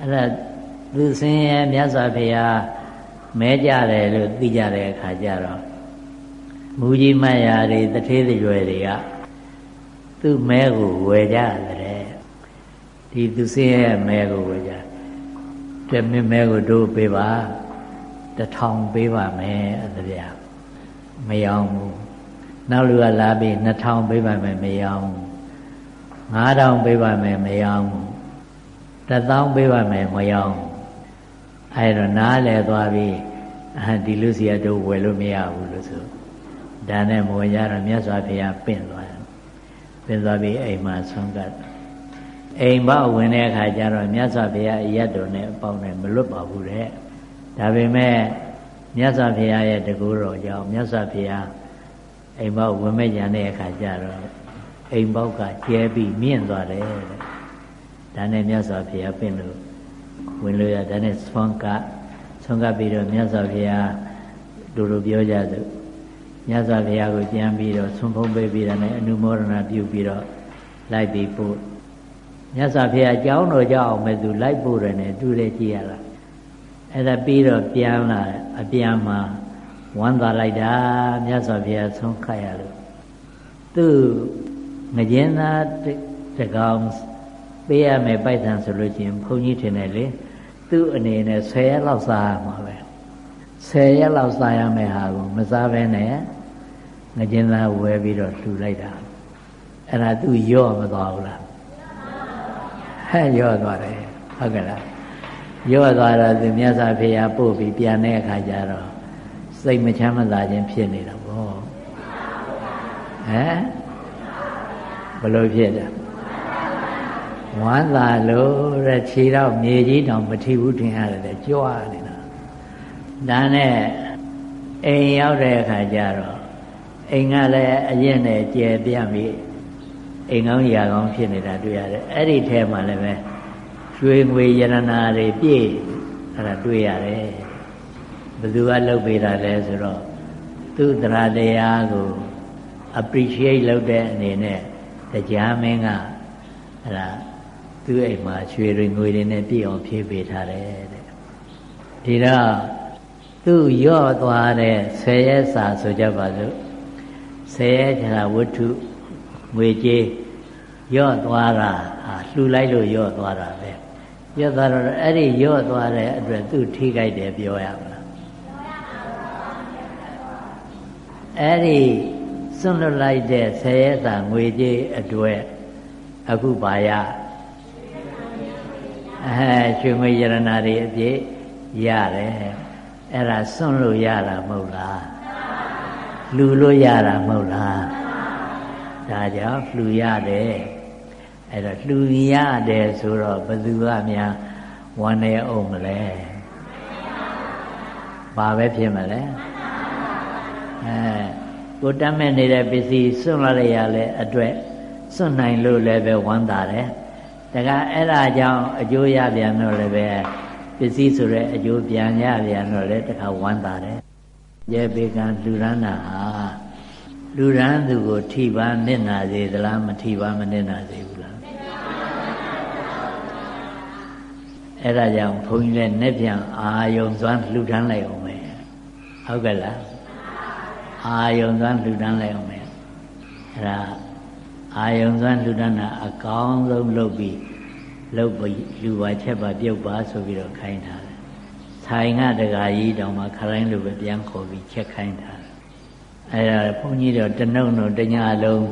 အဲ့ဒါသူဆင်းရဲမြတ်စွာဘုရားမဲကြတယ်လို့သိကြတဲ့အခါကျတော့မူကြီးမတ်ရာတွေတထေးတွေရွယ်တွေကသူ့မဲကိုဝယ်ကြတယ်ဒီသူဆင်းရဲမဲကိုဝယ်ကြတဲ့မင်းမဲကိုတို့ပေးပါတထောင်ပေးပါမယ်အဲ့ဒါဗျာ မယောင်းဘူးနောက်လူကလာပြီး2000ပေးပါမယ်မယောင်းဘူး9000ပေးပါမယ်မယောင်းဘူး1000ပေးပါမယ်မယောင်းအဲ့တော့နားလဲသွားပြီးဒီလူစီကတို့ဝယ်လို့မရဘူးလို့ဆိုဒါနဲ့မဝင်ကြတော့မြတ်စွာဘုရားပင့်သွားတယ်ပင့်သွားပြီးအိမ်မှာဆုံးကတ်အိမ်ဘဝင်တဲ့အခါကျတော့မြတ်စွာဘုရားအရက်တော်နဲ့အပေါင်းနဲ့မလွတ်ပါဘူးတဲ့ဒါပေမဲ့ မြတ်စွာဘုရားရဲ့တကူတော်ကြောင့်မြတ်စွာဘုရားအိမ်ဘဝင်မဲ့ကြတဲ့အခါကျတော့အိမ်ဘောက်ကကျဲပြီးမြင့်သွားတယ်တဲ့ဒါနဲ့မြတ်စွာဘုရားပင့်လို့ဝင်လို့ရဒါနဲ့ဆုံးကဆုံးကပြီးတော့မြတ်စွာဘုရားတို့လိုပြောကြသူမြတ်စွာဘုရားကိုကြံပြီးတော့ဆွန်ဖုံးပေးပြီးတော့လည်းအနုမောဒနာပြုပြီးတော့လိုက်ပြီးပို့မြတ်စွာဘုရားကြောင်းတော်ကြောက်အောင်မဲ့သူလိုက်ပို့တယ်နဲ့တူတယ်ကြည့်ရတာအဲ့ဒါပြီးတော့ပြန်လာ အပြန်မှာဝမ်းသာလိုက်တာမြတ်စွာဘုရားဆုံးခတ်ရလို့သူငကြင်းသားတကောင်ပေးရမယ်ပိုက်ဆံဆိုလို့ချင်းဘုန်းကြီးထင်တယ်လေသူ့အနေနဲ့10ရက်လောက်စားရမှာပဲ10ရက်လောက်စားရမယ်ဟာကိုမစားဘဲနဲ့ငကြင်းသားဝယ်ပြီးတော့လှူလိုက်တာအဲ့ဒါသူရော့မသွားဘူးလားဟဲ့ရော့သွားတယ်ဟုတ်ကဲ့လား ရော့သွားတော့သူမြတ်စွာဘုရားပို့ပြီးပြန်တဲ့အခါကျတော့စိတ်မချမ်းမသာခြင်းဖြစ်နေတာပေါ့ဟမ်ဘလို့ဖြစ်တယ်ဝမ်းသာလို့တဲ့ခြေတော့မြေကြီးတောင်မထိဘူးထင်ရတယ်ကြွားနေတာဒါနဲ့အိမ်ရောက်တဲ့အခါကျတော့အိမ်ကလည်းအရင်နဲ့ကျယ်ပြန့်ပြီးအိမ်ကောင်းရာကောင်းဖြစ်နေတာတွေ့ရတယ်အဲ့ဒီထဲမှာလည်းပဲ ရွှေငွေယရနာတွေပြည့်အဲ့ဒါတွေ့ရတယ်ဘယ်သူကလုပ်ပေးတာလဲဆိုတော့သူ့တရားတရားကို appreciate လုပ်တဲ့အနေနဲ့တရားမင်းကအဲ့ဒါသူ့အိမ်မှာရွှေတွေငွေတွေနဲ့ပြည့်အောင်ဖြည့်ပေးထားတယ်တဲ့ဒီတော့သူ့ရော့သွားတဲ့ဆယ်ရက်စာဆိုကြပါစို့ဆယ်ရက်ခြားဝတ္ထုငွေကြေးရော့သွားတာဟာလှူလိုက်လို့ရော့သွားတာပဲ ရော့သွားတော့အဲ့ဒီရော့သွားတဲ့အတွက်သူ့ထိခိုက်တယ်ပြောရမလားအဲ့ဒီစွန့်လွတ်လိုက်တဲ့ဆယ်ရက်စာငွေကြေးအတွက်အခုပါရအဲရွှေငွေရတနာတွေအပြည့်ရတယ်အဲ့ဒါစွန့်လို့ရတာမဟုတ်လားလူလို့ရတာမဟုတ်လားဒါကြောင့်လှူရတယ် အဲ့တော့လှူရတယ်ဆိုတော့ဘယ်သူကများဝမ်းနေအောင်မလဲဘာပဲဖြစ်မလဲအဲကိုတတ်မဲ့နေတဲ့ပစ္စည်းစွန့်လာရရလဲအတွက်စွန့်နိုင်လို့လည်းပဲဝမ်းသာတယ်တကအဲ့ဒါကြောင့်အကျိုးရပြန်တော့လည်းပဲပစ္စည်းဆိုတဲ့အကျိုးပြန်ရပြန်တော့လည်းတခါဝမ်းသာတယ်ရေပေကံလူရဏဟာလူရန်သူကို ထိပါနစ်နာစေသလားမထိပါမနစ်နာစေဘူးလား အဲ့ဒါကြောင့်ဘုန်းကြီးလည်းနဲ့ပြန်အာယုံစွမ်းလှူဒန်းလိုက်အောင်ပဲဟုတ်ကဲ့လားအာယုံစွမ်းလှူဒန်းလိုက်အောင်ပဲအဲ့ဒါအာယုံစွမ်းလှူဒန်းတာအကောင်းဆုံးလုပ်ပြီးလုပ်ပြီးလူပါချက်ပါပြုတ်ပါဆိုပြီးတော့ခိုင်းတာဆိုင်ကတကာကြီးတောင်မှခရိုင်းလိုပဲပြန်ခေါ်ပြီးချက်ခိုင်းတာအဲ့ဒါဘုန်းကြီးတော့တနှုံတော့တညာလုံး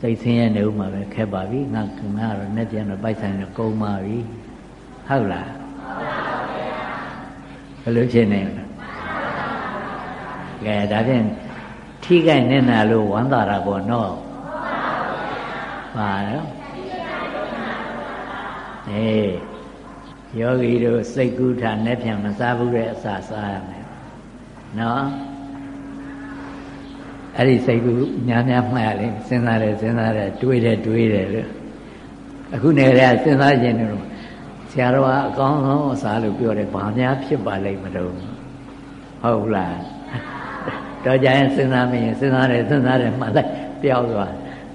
စိတ်ဆင်းရဲနေဦးမှာပဲခက်ပါပြီငါကငါတော့နဲ့ပြန်တော့ပိုက်ဆိုင်တော့ကုန်ပါပြီ ဟုတ်လားဘယ်လိုဖြစ်နေလဲကဲဒါဖြင့်ထိခိုက်နေတာလို့ဝမ်းသာတာပေါ့နော်ပါတော့အေးယောဂီတို့စိတ်ကူးထားနဲ့ပြန်မစားဘူးတဲ့အစာစားရမယ်နော်အဲ့ဒီစိတ်ကူးများများမှတ်ရလိမ့်စဉ်းစားတယ်စဉ်းစားတယ်တွေးတယ်တွေးတယ်လို့အခုနေရစဉ်းစားခြင်းတို့ ဆရာတော်ကအကောင်းဆုံးအစားလို့ပြောတယ်ဘာများဖြစ်ပါလိမ့်မလို့ဟုတ်လားတော့ကြရင်စဉ်းစားမရင်စဉ်းစားတယ်စဉ်းစားတယ်မှလိုက်ပျောက်သွား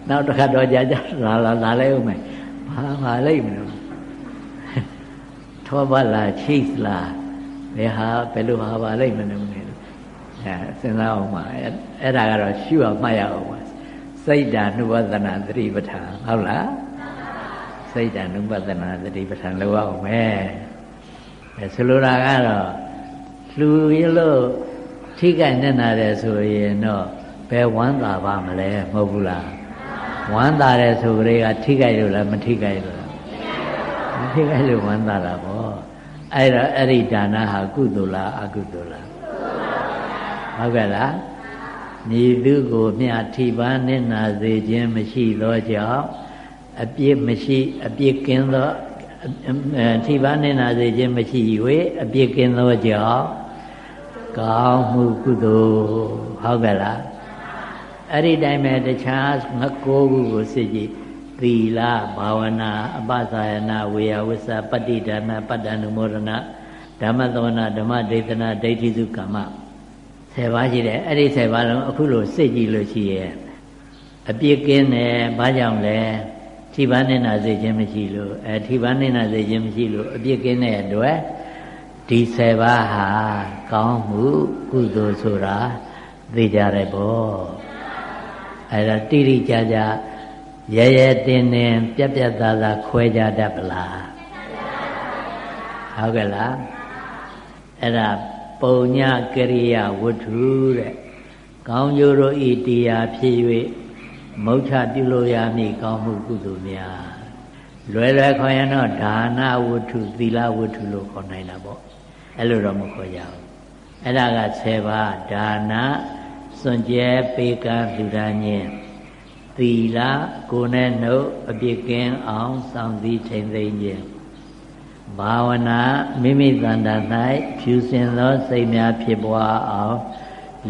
နောက်တစ်ခါတော့ကြာကြာလာလာလာလိုက်ဦးမယ်ဘာမှလိမ့်မလို့ထောပါလားချိတ်လားဘယ်ဟာဘယ်လိုဟာပါလိမ့်မလို့လဲအဲစဉ်းစားအောင်ပါအဲ့ဒါကတော့ရှုအောင်မှတ်ရအောင်ပါစိတ်ဓာနုဝဒနာသတိပဋ္ဌာန်ဟုတ်လား စိတ်ဓာနုပဒနာသတိပဋ္ဌာန်လောက်အောင်မယ်အဲဆိုလိုတာကတော့လူရလို့ထိခိုက်နေနာတယ်ဆိုရင်တော့ဘယ်ဝမ်းသာပါမလဲမဟုတ်ဘူးလားဝမ်းသာတယ်ဆိုကြတဲ့ကထိခိုက်လို့လားမထိခိုက်လို့လားမထိခိုက်လို့ဝမ်းသာတာပေါ့အဲ့တော့အဲ့ဒီဒါနဟာကုသိုလ်လားအကုသိုလ်လားဟုတ်ကဲ့လားညီသူကိုမြတ်ထိပါနေနာစေခြင်းမရှိသောကြောင့် အပြစ်မရှိအပြစ်ကင်းသောထိပါနေနာစေခြင်းမရှိ၍အပြစ်ကင်းသောကြောင့်ကောင်းမှုကုသိုလ်ဟုတ်ကဲ့လားအဲ့ဒီတိုင်းပဲတခြားငကိုးခုကိုစစ်ကြည့်သီလဘာဝနာအပသယနာဝေယဝိသပတ္တိဒါနပတ္တနုမောဒနာဓမ္မသဝနာဓမ္မဒေသနာဒိဋ္ဌိစုကမ္မ10ပါးရှိတယ်အဲ့ဒီ10ပါးလုံးအခုလို့စစ်ကြည့်လို့ရှိရဲ့အပြစ်ကင်းတယ်ဘာကြောင့်လဲ ထိပန်းနေတာစေခြင်းမရှိလို့အဲထိပန်းနေတာစေခြင်းမရှိလို့အပြစ်ကင်းတဲ့အတွက်ဒီ10ပါးဟာကောင်းမှုကုသိုလ်ဆိုတာသိကြတယ်ပေါ့အဲဒါတိတိကျကျရဲရဲတင်းတင်းပြက်ပြက်သားသားခွဲကြတတ်ပလားဟုတ်ကဲ့လားအဲ့ဒါပုံညကရိယာဝတ္ထုတဲ့ကောင်းကျိုးတို့ဤတရားဖြစ်၍ မုဋ္ဌပြုလို့ရမည်ကောင်းမှုကုသိုလ်များလွယ်လွယ်ခေါ်ရင်တော့ဒါနဝတ္ထုသီလဝတ္ထုလို့ခေါ်နိုင်တာပေါ့အဲ့လိုတော့မခေါ်ကြဘူးအဲ့ဒါက10ပါးဒါနစွန့်ကြဲပေးကမ်းလှူဒါန်းခြင်းသီလကိုယ်နဲ့နှုတ်အပြစ်ကင်းအောင်စောင့်စည်းထိန်သိမ်းခြင်းဘာဝနာမိမိတန်တာ၌ဖြူစင်သောစိတ်များဖြစ်ပွားအောင်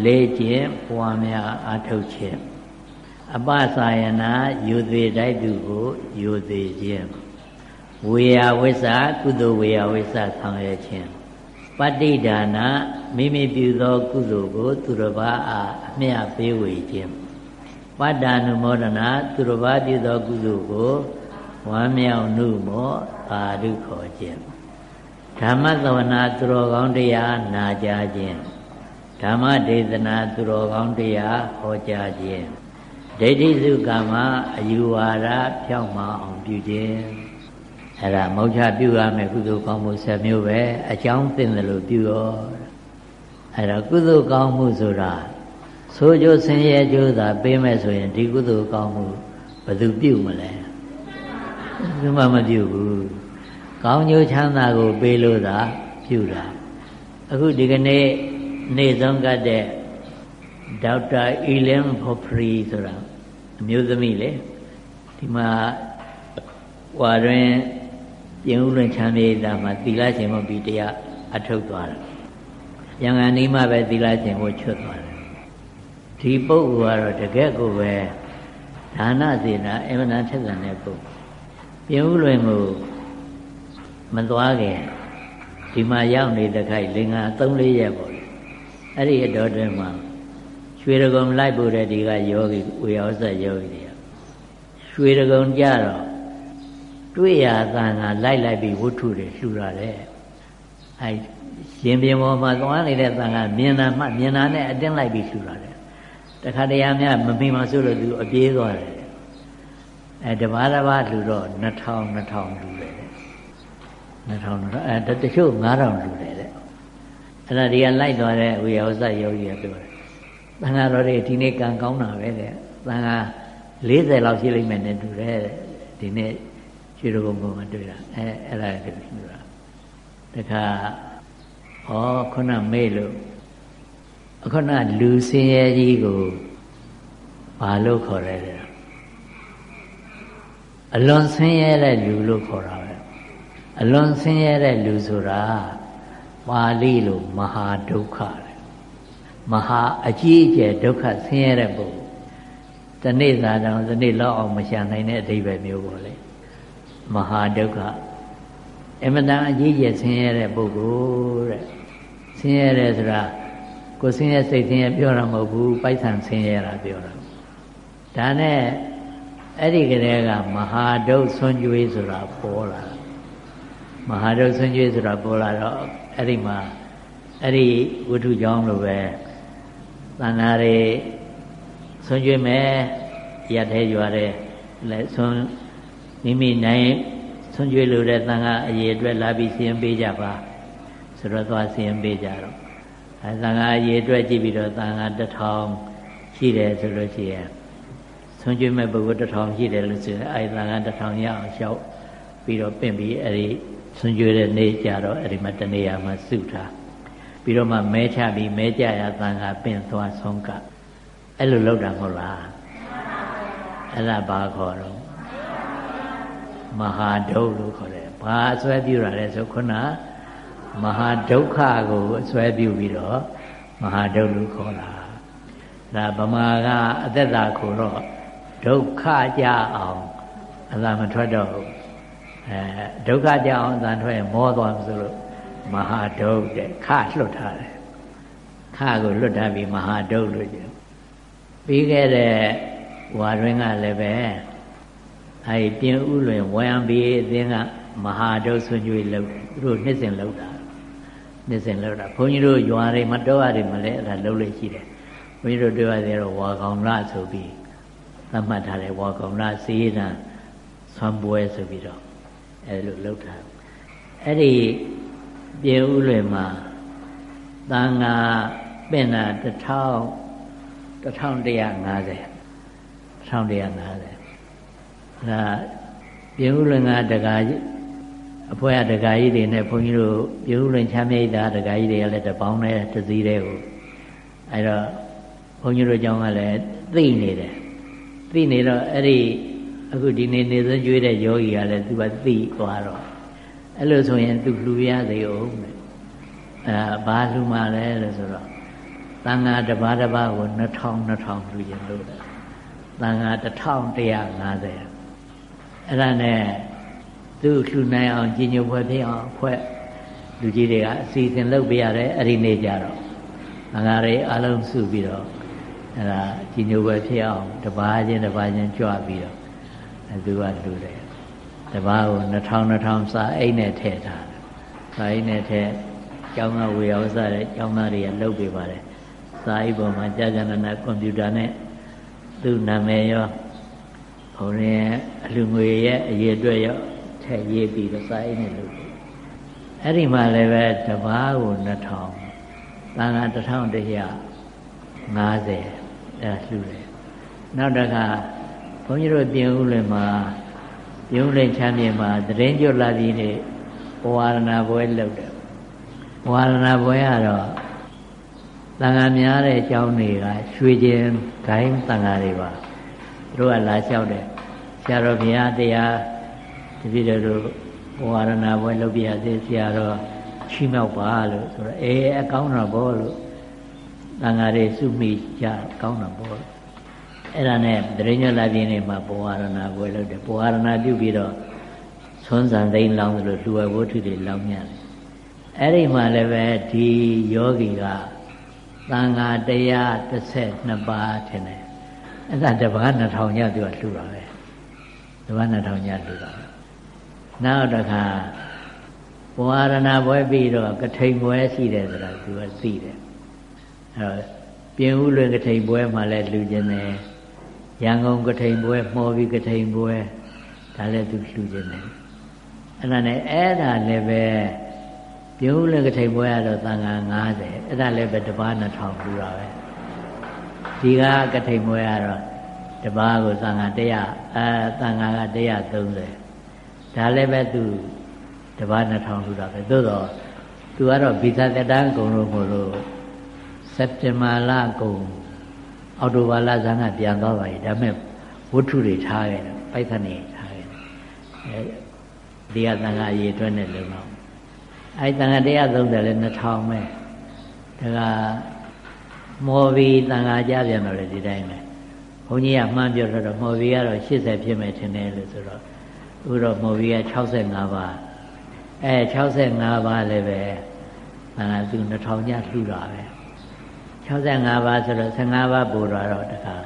လေ့ကျင့်ပွားများအားထုတ်ခြင်း အပစာယနာယူသေးတိုက်သူကိုယူသေးခြင်းဝေယဝိသကုသိုလ်ဝေယဝိသဆောင်ရွက်ခြင်းပဋိဒါနမိမိပြုသောကုသိုလ်ကို သူတစ်ပါးအားအမျှပေးဝေခြင်းပတ္တာနုမောဒနာသူတစ်ပါးပြုသောကုသိုလ်ကိုဝမ်းမြောက်နှုမောသာဓုခေါ်ခြင်းဓမ္မသဝနာသူတော်ကောင်းတရားနာကြားခြင်းဓမ္မဒေသနာသူတော်ကောင်းတရားဟောကြားခြင်း ဒိဋ္ဌိစုကမ္မအယူဝါဒဖြောင့်မအောင်ပြုခြင်းအဲ့ဒါမောချပြုရမယ်ကုသိုလ်ကောင်းမှုဆက်မျိုးပဲအကြောင်းသိတယ်လို့ပြုရောအဲ့ဒါကုသိုလ်ကောင်းမှုဆိုတာဆိုကြဆင်းရဲကြိုးသာပေးမယ်ဆိုရင်ဒီကုသိုလ်ကောင်းမှုဘယ်သူပြုမလဲဘယ်မှမပြုဘူးကောင်းကျိုးချမ်းသာကိုပေးလို့သာပြုတာအခုဒီကနေ့နေ့ဆုံးကတ်တဲ့ဒေါက်တာအီလင်ဖော်ဖရီဆိုတာ အမျိုးသမီးလေဒီမှာဟွာတွင်ပြင်ဦးလွင်ချမ်းမြေတာမှာသီလရှင်မပြီးတရားအထုတ်သွားတယ်။ရံကန်နီးမှပဲသီလရှင်ကိုချွတ်သွားတယ်။ဒီပုဂ္ဂိုလ်ကတော့တကယ့်ကိုပဲဒါနစေနာအမှန်တန်ထက်သန်တဲ့ပုဂ္ဂိုလ်။ဒပြင်ဦးလွင်ကိုမသွားခင်ဒီမှာရောက်နေတဲ့ခိုက်လင်္ကာ3 4ရက်ပေါ့လေအဲ့ဒီအတော်တွင်မှာ ရွှေရကုံလိုက်ပို့တဲ့ဒီကယောဂီဝေယောဇတ်ယောဂီတွေကရွှေရကုံကြတော့တွေ့ရသံဃာလိုက်လိုက်ပြီးဝတ္ထုတွေလှူလာတယ်အဲရှင်ပြင်ပေါ်မှာသွားနေတဲ့သံဃာမြင်တာမှမြင်တာနဲ့အတင်းလိုက်ပြီးလှူလာတယ်တခါတရံများမမိမဆိုလို့သူအပြေးသွားတယ်အဲတပါးတပါးလှူတော့2000 2000လှူတယ်2000အဲတချို့9000လှူတယ်တဲ့အဲ့ဒါဒီကလိုက်သွားတဲ့ဝိယောဇယောဂီကပြောတယ် သံဃာတော်တွေဒီနေ့ကံကောင်းတာပဲတဲ့သံဃာ40လောက်ရှိလိမ့်မယ်နဲ့တူတယ်ဒီနေ့ရွှေရုံကုန်းမှာတွေ့တာအဲအဲ့ဒါတူတူတာတခါဩခုနမေ့လို့ခုနလူစင်ရဲကြီးကိုဘာလို့ခေါ်ရဲတဲ့အလွန်ဆင်းရဲတဲ့လူလို့ခေါ်တာပဲအလွန်ဆင်းရဲတဲ့လူဆိုတာပါဠိလိုမဟာဒုက္ခတဲ့ မဟာအကြီးအကျယ်ဒုက္ခဆင်းရဲတဲ့ပုဂ္ဂိုလ်တနေ့သာတောင်တနေ့လောက်အောင်မရှာနိုင်တဲ့အဓိပ္ပာယ်မျိုးပေါ့လေမဟာဒုက္ခအမတန်အကြီးကျယ်ဆင်းရဲတဲ့ပုဂ္ဂိုလ်တဲ့ဆင်းရဲတယ်ဆိုတာကိုဆင်းရဲစိတ်ဆင်းရဲပြောတာမဟုတ်ဘူးပိုက်ဆံဆင်းရဲတာပြောတာဒါနဲ့အဲ့ဒီကလေးကမဟာဒုဆွန်ကျွေးဆိုတာပေါ်လာမဟာဒုဆွန်ကျွေးဆိုတာပေါ်လာတော့အဲ့ဒီမှာအဲ့ဒီဝိထုကြောင်းလိုပဲ သံဃာတွေဆွန်ကျွေးမယ်ရက်သေးရွာတဲ့လဲဆွန်မိမိနိုင်ဆွန်ကျွေးလို့တဲ့သံဃာအရေးအတွက်လာပြီးစီရင်ပေးကြပါဆိုတော့သွားစီရင်ပေးကြတော့အဲသံဃာအရေးအတွက်ကြည့်ပြီးတော့သံဃာတစ်ထောင်ရှိတယ်ဆိုလို့ရှိရင်ဆွန်ကျွေးမဲ့ပုဂ္ဂိုလ်တစ်ထောင်ရှိတယ်လို့ဆိုရင်အဲဒီသံဃာတစ်ထောင်ရအောင်လျှောက်ပြီးတော့ပင့်ပြီးအဲဒီဆွန်ကျွေးတဲ့နေ့ကြတော့အဲဒီမှာတနေရာမှာစုထား ပြီးတော့မှမဲချပြီးမဲကြရသံဃာပင့်သွားဆုံးကအဲ့လိုလုပ်တာမဟုတ်လားအဲ့ဒါဘာခေါ်တော့မဟာဒုလို့ခေါ်တယ်ဘာအစွဲပြုတာလဲဆိုခုနမဟာဒုက္ခကိုအစွဲပြုပြီးတော့မဟာဒုလို့ခေါ်တာဒါဗမာကအသက်တာခေါ်တော့ဒုက္ခကြအောင်အသာမထွက်တော့ဘူးအဲဒုက္ခကြအောင်အသာထွက်ရင်မောသွားမှဆိုလို့ မဟာဒုက္တဲ့ခလွတ်ထားတယ်ခကိုလွတ်ထားပြီးမဟာဒုလို့ကျပြီးခဲ့တဲ့ဝါရင်းကလည်းပဲအဲဒီပြင်ဥလွင်ဝယံဘီအသင်းကမဟာဒုဆွညွေလောက်သူတို့နှစ်စဉ်လောက်တာနှစ်စဉ်လောက်တာဘုန်းကြီးတို့ရွာတွေမတော်ရတယ်မလဲအဲ့ဒါလှုပ်လို့ရှိတယ်ဘုန်းကြီးတို့တွေ့ရတယ်တော့ဝါကောင်လဆိုပြီးသတ်မှတ်ထားတယ်ဝါကောင်လစေးတံဆွမ်းပွဲဆိုပြီးတော့အဲ့လိုလှုပ်တာအဲ့ဒီ ပြင်ဥလွင်မှာတန်ဃာပင့်တာ1000 1150 1150ဒါပြည်ဦးလွင်ကတက္ကကြီးအဖွဲ့ကတက္ကကြီးတွေနဲ့ဘုန်းကြီးတို့ပြည်ဦးလွင်ချမ်းမြေ့တာတက္ကကြီးတွေကလည်းတပေါင်းနဲ့တစည်းတဲ့ကိုအဲတော့ဘုန်းကြီးတို့ကျောင်းကလည်းသိနေတယ်သိနေတော့အဲ့ဒီအခုဒီနေ့နေစကျွေးတဲ့ယောဂီကလည်းသူကသိသွားတော့ အဲ့လိုဆိုရင်သူလှူရသေးအောင်အဲဘာလှူမှလဲလို့ဆိုတော့သံဃာတစ်ပါးတစ်ပါးကို2000 2000လူရင်လို့တယ်သံဃာ1150အဲ့ဒါနဲ့သူ့လှူနိုင်အောင်ကြီးညိုဖွဲ့ဖြစ်အောင်ဖွဲ့လူကြီးတွေကအစီအစဉ်လုပ်ပေးရတယ်အဲ့ဒီနေ့ကြတော့သံဃာတွေအလုံးစုပြီးတော့အဲ့ဒါကြီးညိုဖွဲ့ဖြစ်အောင်တပါးချင်းတပါးချင်းကြွပြီးတော့သူကလှူတယ် တပါးကို2000 2000စာအိတ်နဲ့ထည့်ထားတယ်စာအိတ်နဲ့ထည့်ကျောင်းကဝေယဝစတဲ့ကျောင်းသားတွေကလုပ်ပေးပါတယ်စာအိတ်ပေါ်မှာကြာကြာနာနာကွန်ပျူတာနဲ့သူ့နာမည်ရောဟိုရင်အလူငွေရဲ့အရေးအတွက်ရောထည့်ရေးပြီးတော့စာအိတ်နဲ့လုပ်တယ်အဲ့ဒီမှာလည်းပဲတပားကို2000တန်ခါ1150အဲလှူတယ်နောက်တစ်ခါဘုန်းကြီးတို့ပြင်ဦးလွင်မှာ ပြင်ဦးလွင်ချမ်းမြေမှာတရင်ကျွတ်လာပြီးနေဘဝရဏပွဲလုပ်တယ်ဘဝရဏပွဲကတော့တန်ခါများတဲ့အကြောင်းတွေကရွှေကျင်ဂိုင်းတန်ခါတွေပါတို့ကလာလျှောက်တယ်ဆရာတော်ဘုရားတရားတပည့်တော်တို့ဝါရဏပွဲလုပ်ပြရသေးဆရာတော်ချီးမြှောက်ပါလို့ဆိုတော့အေးအကောင်းတော့ဘောလို့တန်ဃာတွေစုမိကြကောင်းတော့ဘော အဲ့ဒါနဲ့တရင်းညလာပြင်းနေမှာဘဝရဏပွဲလုပ်တယ်ဘဝရဏပြုပြီးတော့ဆွမ်းဆံသိမ်းလောင်းသလိုလူဝဲဝတ္ထုတွေလောင်းရတယ်အဲ့ဒီမှာလည်းပဲဒီယောဂီကသံဃာတရား32ပါးထင်တယ်အဲ့ဒါတပား2000ညသူကလှူတာပဲတပား2000ညလှူတာနောက်တစ်ခါဝါရဏပွဲပြီးတော့ကထိန်ပွဲရှိတယ်ဆိုတာသူကသိတယ်အဲ့တော့ပြင်ဦးလွင်ကထိန်ပွဲမှာလည်းလှူခြင်းတယ် ရန်ကုန်ကထိန်ပွဲမှော်ပြီးကထိန်ပွဲဒါလည်းသူလှူခြင်းတယ်အဲ့ဒါနဲ့အဲ့ဒါလည်းပဲပြုံးလည်းကထိန်ပွဲရတော့တန်ခါ90အဲ့ဒါလည်းပဲတပား2000ပြူတာပဲဒီကကထိန်ပွဲရတော့တပားကိုတန်ခါ100အဲတန်ခါက130ဒါလည်းပဲသူတပား2000ပြူတာပဲသို့တော့သူကတော့ဗီဇာတက်တန်းကုန်လို့မို့လို့စက်တင်ဘာလကုန် အော်တိုဘာလဇန်ကပြန်သွားပါပြီဒါပေမဲ့ဝတ္ထုတွေထားခဲ့တယ်ပိုက်ဆံတွေထားခဲ့တယ်အဲဒီကတန်ခါရေတွက်နဲ့လုံတော့အဲတန်ခါ130လဲ2000ပဲဒါကမော်ဘီတန်ခါကြပြန်တော့လေဒီတိုင်းပဲဘုန်းကြီးကမှန်းပြောတော့မော်ဘီကတော့80ဖြစ်မယ်ထင်တယ်လို့ဆိုတော့ဥတော့မော်ဘီက65ပါးအဲ65ပါးလည်းပဲတန်ခါသူ2000ညလှူတာပဲ 65ပါးဆိုတော့15ပါးပို့တော့တခါ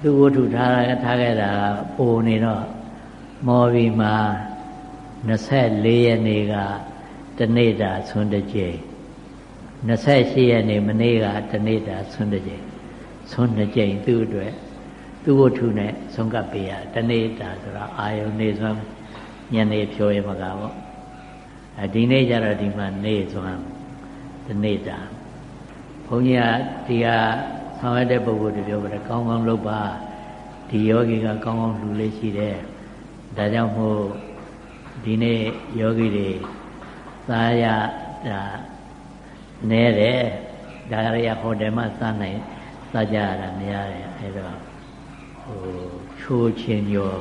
သူဝတ္ထုထားထားခဲ့တာပို့နေတော့မော်ဘီမှာ24ရက်နေ့ကတနေ့တာဆွန်းတစ်ကြိမ်28ရက်နေ့မနေ့ကတနေ့တာဆွန်းတစ်ကြိမ်ဆွန်းတစ်ကြိမ်သူ့အတွက်သူ့ဝတ္ထုနဲ့ဆုံးကပ်ပေးရတနေ့တာဆိုတော့အာယုန်နေစွမ်းညနေဖြိုးရမကပေါ့အဲဒီနေ့ကျတော့ဒီမှာနေစွမ်းတနေ့တာ ဘုန်းကြီးကဒီကဆောင်ရတဲ့ပုဂ္ဂိုလ်တွေပြောပါတယ်ကောင်းကောင်းလုပ်ပါဒီယောဂီကကောင်းကောင်းလှူလေးရှိတယ်ဒါကြောင့်မို့ဒီနေ့ယောဂီတွေစားရဒါနဲတယ်ဒါရရဟိုတယ်မှာစားနိုင်စားကြရတာမရတယ်အဲတော့ဟိုချိုးချင်းရော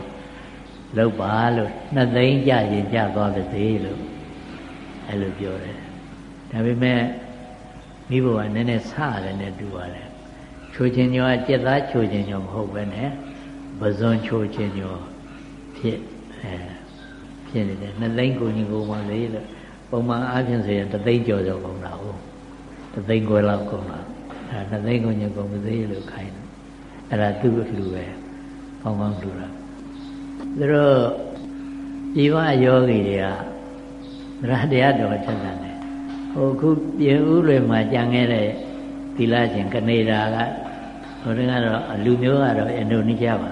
လောက်ပါလို့နှစ်သိန်းကြရင်ကြသွားပါစေလို့အဲလိုပြောတယ်ဒါပေမဲ့ မိဘကနည်းနည်းဆရတယ်နဲ့တူပါတယ်ချိုးချင်းရောကြက်သားချိုးချင်းရောမဟုတ်ပဲနဲ့ပဇွန်ချိုးချင်းရောဖြစ်အဲဖြစ်နေတယ်နှစ်သိန်းကိုကြီးကိုပါလေလို့ပုံမှန်အားဖြင့်ဆိုရင်တသိန်းကျော်ကျော်ကုန်တာဟုတ်တသိန်းခွဲလောက်ကုန်တာအဲနှစ်သိန်းကိုကြီးကုန်ပါသေးလို့ခိုင်းတယ်အဲ့ဒါသူ့လူပဲကောင်းကောင်းလူတာသူတို့ဒီဝယောဂီတွေကသရတရားတော်ထက်တယ် ဟိုခုပြင်ဦးလွင်မှာကြံခဲ့တဲ့သီလရှင်ကနေဒါကဟိုတည်းကတော့လူမျိုးကတော့အင်ဒိုနီးရှားပါ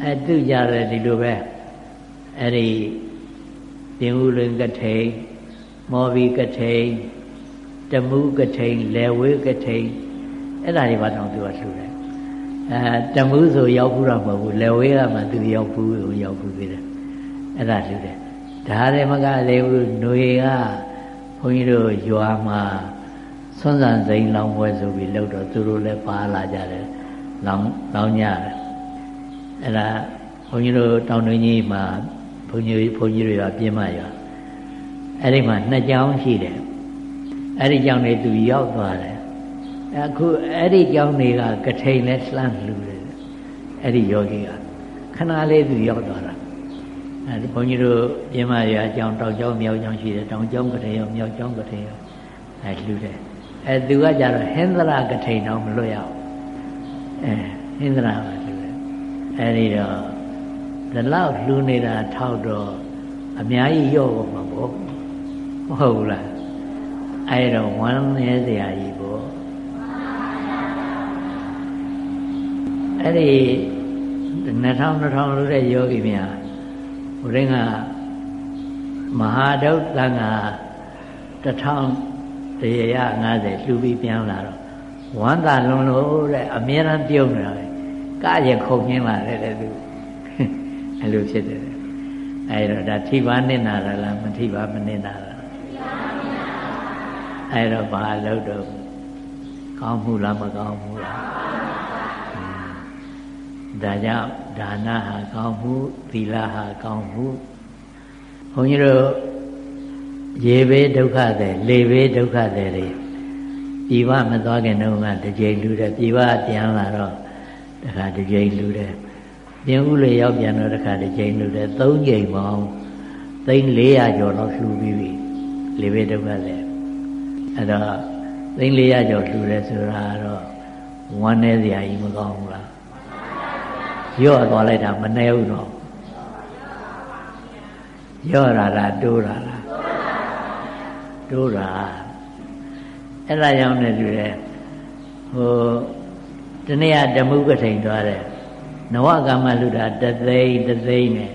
အဲသူကြတယ်ဒီလိုပဲအဲ့ဒီပြင်ဦးလွင်ကထိန်မော်ဘီကထိန်တမူးကထိန်လေဝေးကထိန်အဲ့ဒါတွေပါတော့သူကလှူတယ်အဲတမူးဆိုရောက်ဘူးတော့မဟုတ်ဘူးလေဝေးကမှသူရောက်ဘူးရောက်ဘူးသေးတယ်အဲ့ဒါလှူတယ်ဒါလည်းမကလည်းဘူးຫນွေက ဘုန်းကြီးတို့ရွာမှာဆွမ်းဆန်စိန်လောင်းပွဲဆိုပြီးလှုပ်တော့သူတို့လည်းပါလာကြတယ်လောင်းလောင်းကြတယ်အဲ့ဒါဘုန်းကြီးတို့တောင်တွင်းကြီးမှာဘုန်းကြီးဘုန်းကြီးတွေကပြင်းမရွာအဲ့ဒီမှာနှစ်ကြောင်းရှိတယ်အဲ့ဒီကြောင်းတွေသူရောက်သွားတယ်အခုအဲ့ဒီကြောင်းတွေကကထိန်နဲ့လှမ်းလှူတယ်အဲ့ဒီယောဂီကခဏလေးသူရောက်သွားတာ အဲဒီဘုန်းကြီးတို့ပြင်းမရအကြောင်းတောင်ကျောင်းမြောက်ကျောင်းရှိတယ်တောင်ကျောင်းကထိန်ရောမြောက်ကျောင်းကထိန်ရောအဲလှူတယ်အဲသူကကြတော့ဟင်္ဒရာကထိန်တော့မလွတ်ရအောင်အဲဟင်္ဒရာမှာလှူတယ်အဲဒီတော့ဒီလောက်လှူနေတာထောက်တော့အများကြီးရော့ကုန်မှာပေါ့မဟုတ်ဘူးလားအဲတော့ဝမ်းနေစရာကြီးပေါ့အဲ့ဒီ2000 2000လို့တဲ့ယောဂီများ ဘုရင်ကမဟာဒုတ်တန်က1150လှူပြီးပြန်လာတော့ဝမ်းသာလွန်လို့တဲ့အမြဲတမ်းပြုံးနေတာပဲကရခုန်ရင်းလာတယ်တဲ့သူအဲ့လိုဖြစ်တယ်အဲ့တော့ဒါထိပါနစ်နာလားမထိပါမနစ်နာလားအဲ့တော့ဘာလို့တော့ကောင်းမှုလားမကောင်းဘူးလားဒါကြောင့် ဒါနဟာကောင်းမှုသီလဟာကောင်းမှုဘုန်းကြီးတို့ရေဘေးဒုက္ခတွေလေဘေးဒုက္ခတွေတွေပြည်ပမသွားခင်တုန်းကတစ်ကြိမ်လူတယ်ပြည်ပပြန်လာတော့တခါတစ်ကြိမ်လူတယ်ပြင်ဦးလေရောက်ပြန်တော့တခါတစ်ချိန်လို့တဲ့၃ချိန်ပေါင်းသိန်း400ကျော်တော့လှူပြီးပြီလေဘေးဒုက္ခလည်းအဲ့တော့သိန်း400ကျော်လှူတယ်ဆိုတာတော့ဝမ်းနေစရာကြီးမကောင်းဘူးလား ရော့သွားလိုက်တာမနှဲဘူးတော့ရော့တာလားတိုးတာလားတိုးတာအဲ့ဒါကြောင့်လည်းလူတဲ့ဟိုတနေ့ကဓမ္မုကထိန်သွားတယ်နဝကမ္မလူတာတသိန်းတသိန်းနဲ့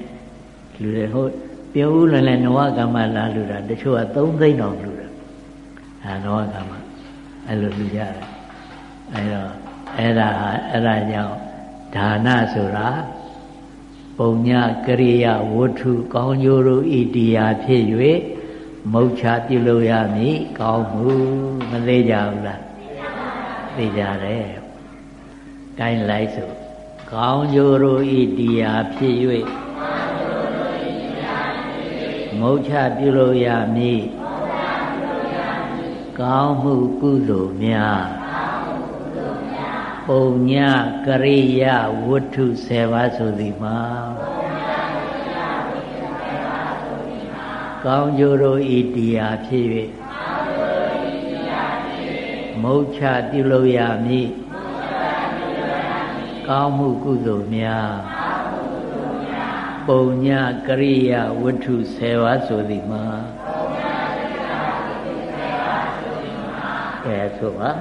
လူတွေဟုတ်ပြုံးဦးလည်းလည်းနဝကမ္မလာလူတာတချို့က3သိန်းတော့လူတာအဲနဝကမ္မအဲ့လိုလူကြတယ်အဲတော့အဲ့ဒါအဲ့ဒါကြောင့် ဒါနဆိုတာပုံညကရိယာဝတ္ထုကောင်းကျိုးတို့ဤတရားဖြစ်၍မုတ်ချပြုလို့ရမည်ကောင်းမှုမသေးကြဘူးလားသိကြတယ်။ကိုင်းလိုက်ဆိုကောင်းကျိုးတို့ဤတရားဖြစ်၍မုတ်ချပြုလို့ရမည်ကောင်းမှုကုသိုလ်များ ပုံညကရိယဝတ္ထု7ပါးဆိုသည်မှာကောင်းကျိုးတို့ဤတရားဖြစ်၍မုတ်ချပြုလို့ရမည်ကောင်းမှုကုသိုလ်များပုံညကရိယဝတ္ထု7ပါးဆိုသည်မှာကဲဆိုပါ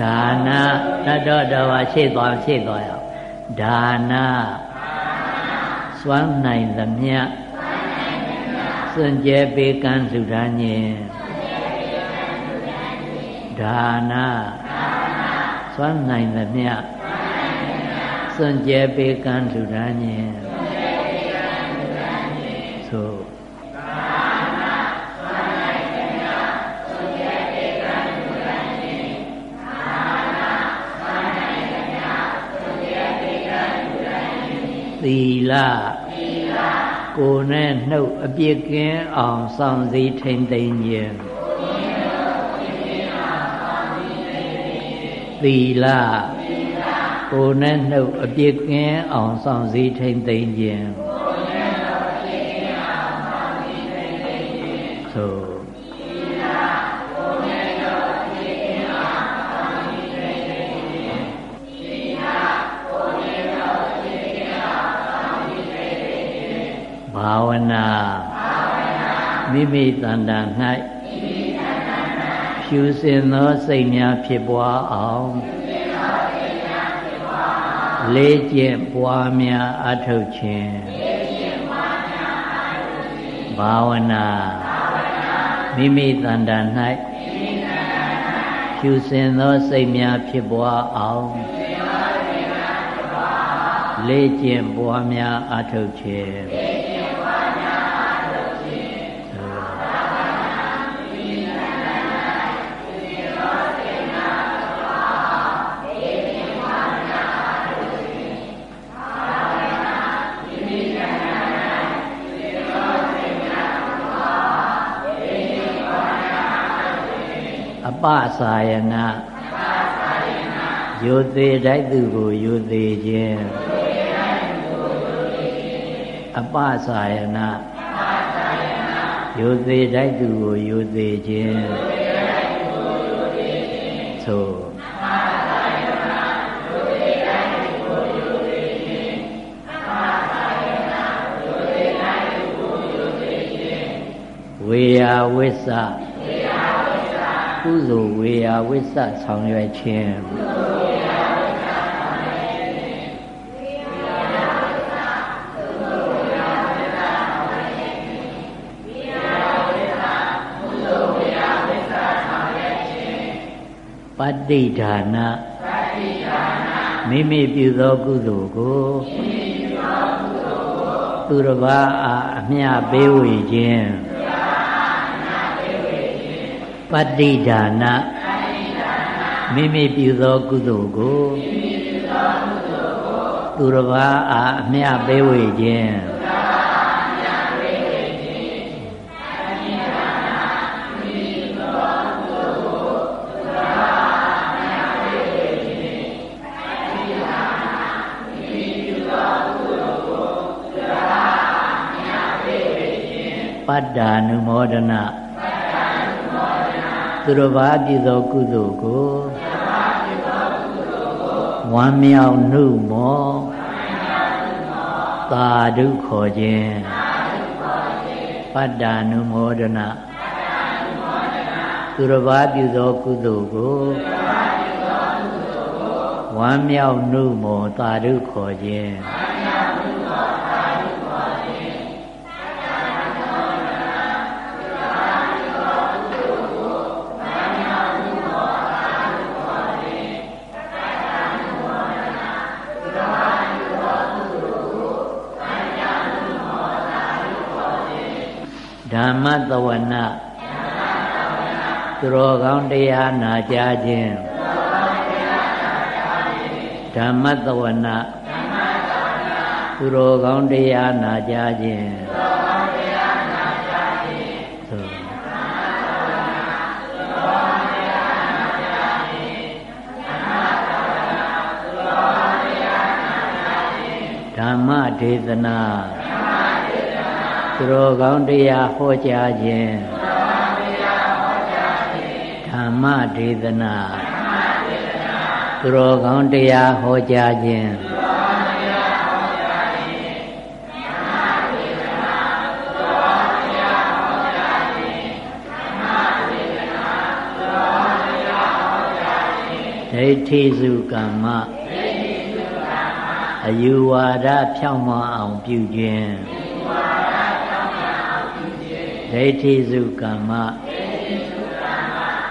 ဒါနတတ္တတော်ပါရှေ့သွားရှေ့သွားရအောင်ဒါနစွမ်းနိုင်သမျှစွန့်ကြဲပေးကမ်းလှူဒါန်းခြင်းဒါနစွမ်းနိုင်သမျှစွန့်ကြဲပေးကမ်းလှူဒါန်းခြင်း သီလကိုယ်နဲ့နှုတ်အပြစ်ကင်းအောင်စောင့်စည်းထိမ့်သိမ့်ခြင်းသီလကိုယ်နဲ့နှုတ်အပြစ်ကင်းအောင်စောင့်စည်းထိမ့်သိမ့်ခြင်း ဝနာမိမိတန်တာ၌ဖြူစင်သောစိတ်များဖြစ်ပွားအောင်လေးကျင့်ပွားများအထုတ်ခြင်းဘာဝနာမိမိတန်တာ၌ဖြူစင်သောစိတ်များဖြစ်ပွားအောင်လေးကျင့်ပွားများအထုတ်ခြင်း စာယနာယုသေးတိုက်သူကိုယုသေးခြင်းအပစာယနာယုသေးတိုက်သူကိုယုသေးခြင်းသို့ဝေယဝိသ ကုသိုလ်ဝေယဝိသဆောင်ရွက်ခြင်းပတ္တိဌာနမိမိပြုသောကုသိုလ်ကိုသူတစ်ပါးအားအမျှပေးဝေခြင်း ပတ္တိဒါနမိမိပြုသောကုသိုလ်ကိုသူတစ်ပါးအားအမျှပေးဝေခြင်းပတ္တာနုမောဒနာ သူတော်ဘာပြုသောကုသိုလ်ကိုဝမ်းမြောက်နှုမောသာဓုခေါ်ခြင်းပတ္တာနုမောဒနာသူတော်ဘာပြုသောကုသိုလ်ကိုဝမ်းမြောက်နှုမောသာဓုခေါ်ခြင်း သူတော်ကောင်းတရားနာကြားခြင်းဓမ္မတဝနာသူတော်ကောင်းတရားနာကြားခြင်းဓမ္မဒေသနာသူတော်ကောင်းတရားဟောကြားခြင်းဓ မ္မဒေသနာသူတော်ကောင်းတရားဟောကြားခြင်းဒိဋ္ဌိစုကမ္မအယူဝါဒဖြောင့်မအောင်ပြုခြင်းဒိဋ္ဌိစုကမ္မ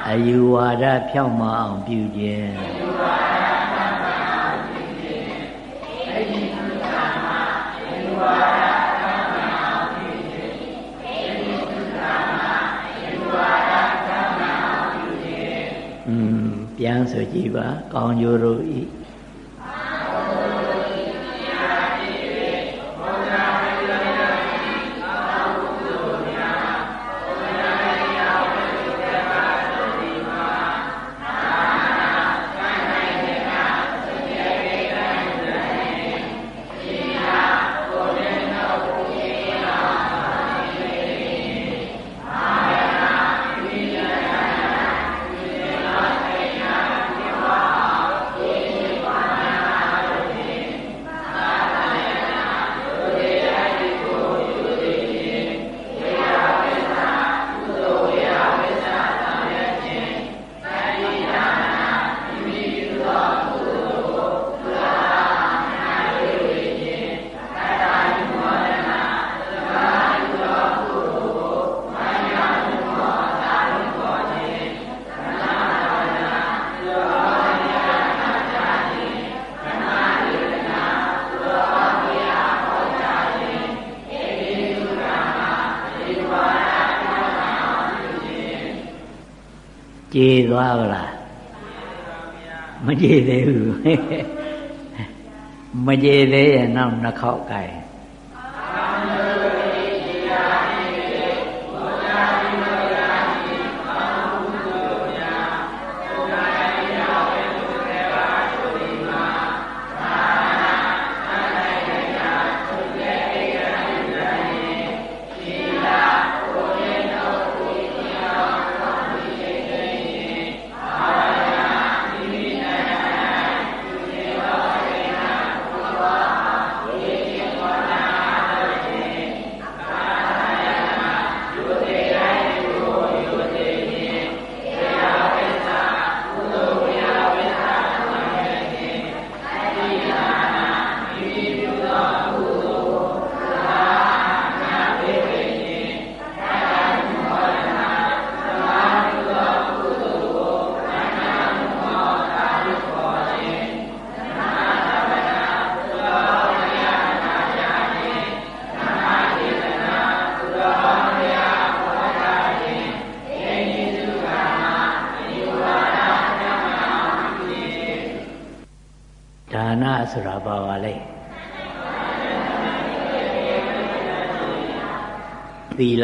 အယူဝါဒဖြောင့်မအောင်ပြုခြင်းပြန်ဆိုကြည့်ပါကောင်းကျိုးတို့ဤ သွားဗလားမကြေသေးဘူးမကြေသေးရင်နောက်နှစ်ခေါက်ကြိုင်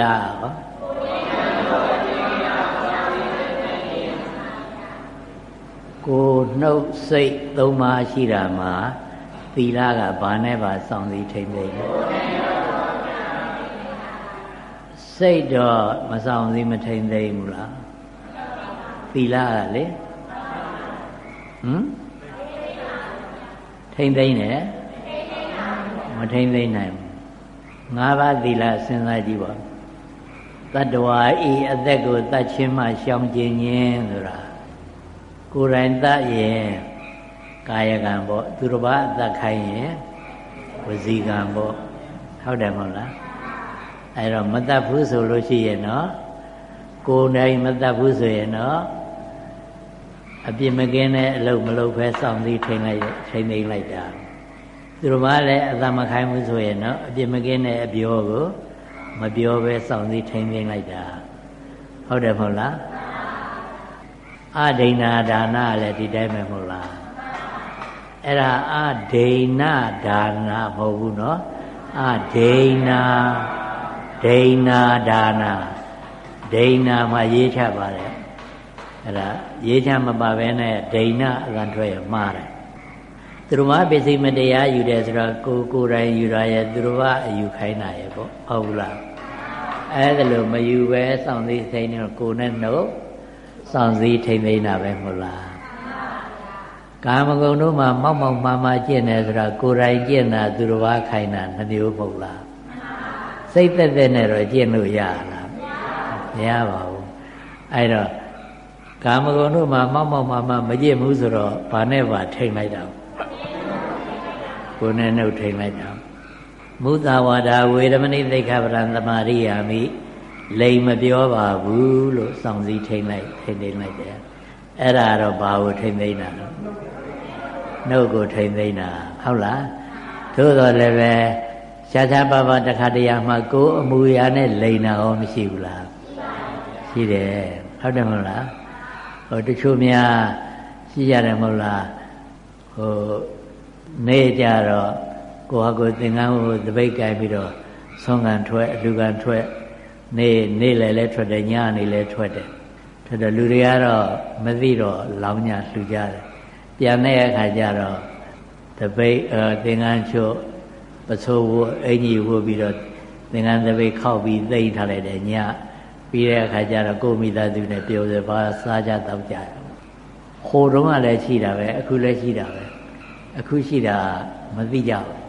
လဟောကိုနှုတ်စိတ်သုံးပါးရှိတာမှာသီလကဘာနဲ့ပါစောင့်စည်းထိမ့်သိမ့်လဲစိတ်တော့မဆောင်စည်းမထိမ့်သိမ့်ဘူးလားသီလကလေဟမ်ထိမ့်သိမ့်တယ်မထိမ့်သိမ့်နိုင်ဘူးငါးပါးသီလစဉ်းစားကြည့်ပါ တတ္တဝါဤအသက်ကိုတတ်ချင်းမှရှောင်ကျင်ခြင်းဆိုတာကိုယ်တိုင်တတ်ရင်ကာယကံပေါ့သူတစ်ပါးအသက်ခိုင်းရင်ဝစီကံပေါ့ဟုတ်တယ်မဟုတ်လားအဲ့တော့မတတ်ဘူးဆိုလို့ရှိရင်တော့ကိုယ်တိုင်မတတ်ဘူးဆိုရင်တော့အပြစ်မကင်းတဲ့အလုပ်မလုပ်ဖဲစောင့်သိထိန်လိုက်ထိန်သိမ့်လိုက်တာသူတို့ကလည်းအသမခိုင်းမှုဆိုရင်တော့အပြစ်မကင်းတဲ့အပြောကို မပြောပဲစောင့်သိထိန်သိမ့်လိုက်တာဟုတ်တယ်မဟုတ်လားအဒိဏဒါနလည်းဒီတိုင်းပဲမဟုတ်လားအဲ့ဒါအဒိဏဒါနမဟုတ်ဘူးเนาะအဒိဏဒိဏဒါနဒိဏမှာရေးချပါတယ်အဲ့ဒါရေးချမပါဘဲနဲ့ဒိဏအကံထွက်ရမှားတယ် သူတို့မပစ္စည်းမတရားယူတယ်ဆိုတော့ကိုကိုယ်တိုင်ယူရရဲ့သူတို့ကအယူခိုင်းတာရဲ့ပေါ့ဟုတ်ဘူးလားအဲ့ဒါလို့မယူပဲစောင့်သိသိနေတော့ကိုယ်နဲ့နှုတ်စောင့်စည်းထိမ့်သိမ်းတာပဲမဟုတ်လားကာမဂုဏ်တို့မှာမောက်မောက်မာမာကျင့်တယ်ဆိုတာကိုယ်တိုင်ကျင့်တာသူတော်ဘာခိုင်းတာနှမျိုးမဟုတ်လားစိတ်သက်သက်နဲ့တော့ကျင့်လို့ရလားမရပါဘူးအဲ့တော့ကာမဂုဏ်တို့မှာမောက်မောက်မာမာမကျင့်ဘူးဆိုတော့ဘာနဲ့ပါထိမ့်လိုက်တာ ကိုယ်နဲ့နှုတ်ထိမ့်လိုက်တာမုသဝါဒဝေရမဏိသိက္ခာပဒံသမာရိယာမိလိမ်မပြောပါဘူးလို့စောင့်စည်းထိမ့်လိုက်ထိမ့်သိမ့်လိုက်တယ်အဲ့ဒါတော့ဘာကိုထိမ့်သိမ့်တာလဲနှုတ်ကိုထိမ့်သိမ့်တာဟုတ်လားသို့တော်လည်းပဲရှားရှားပါပါတခါတရံမှာကိုယ်အမူအရာနဲ့လိန်တာရောမရှိဘူးလားရှိတယ်ဟုတ်တယ်မဟုတ်လားဟိုတချို့များရှိရတယ်မဟုတ်လားဟို နေကြတော့ကိုဟာကိုသင်္ကန်းကိုတပိတ်ကြိုင်ပြီးတော့ဆုံးကန်ထွက်အလူကန်ထွက်နေနေလေလဲထွက်တယ်ညနေလဲထွက်တယ်ထွက်တယ်လူတွေကတော့မသိတော့လောင်းညလှူကြတယ်ပြန်တဲ့အခါကျတော့တပိတ်သင်္ကန်းချို့ပစိုးဝအင်ကြီးဝပြီးတော့သင်္ကန်းတပိတ်ခောက်ပြီးသိမ့်ထားလိုက်တယ်ညပြီးတဲ့အခါကျတော့ကိုမိသားစုနဲ့ပြောတယ်ဘာစားကြတော့ကြတယ်ဟိုတုန်းကလည်းရှိတာပဲအခုလည်းရှိတာပဲ အခုရှိတာမသိကြဘူး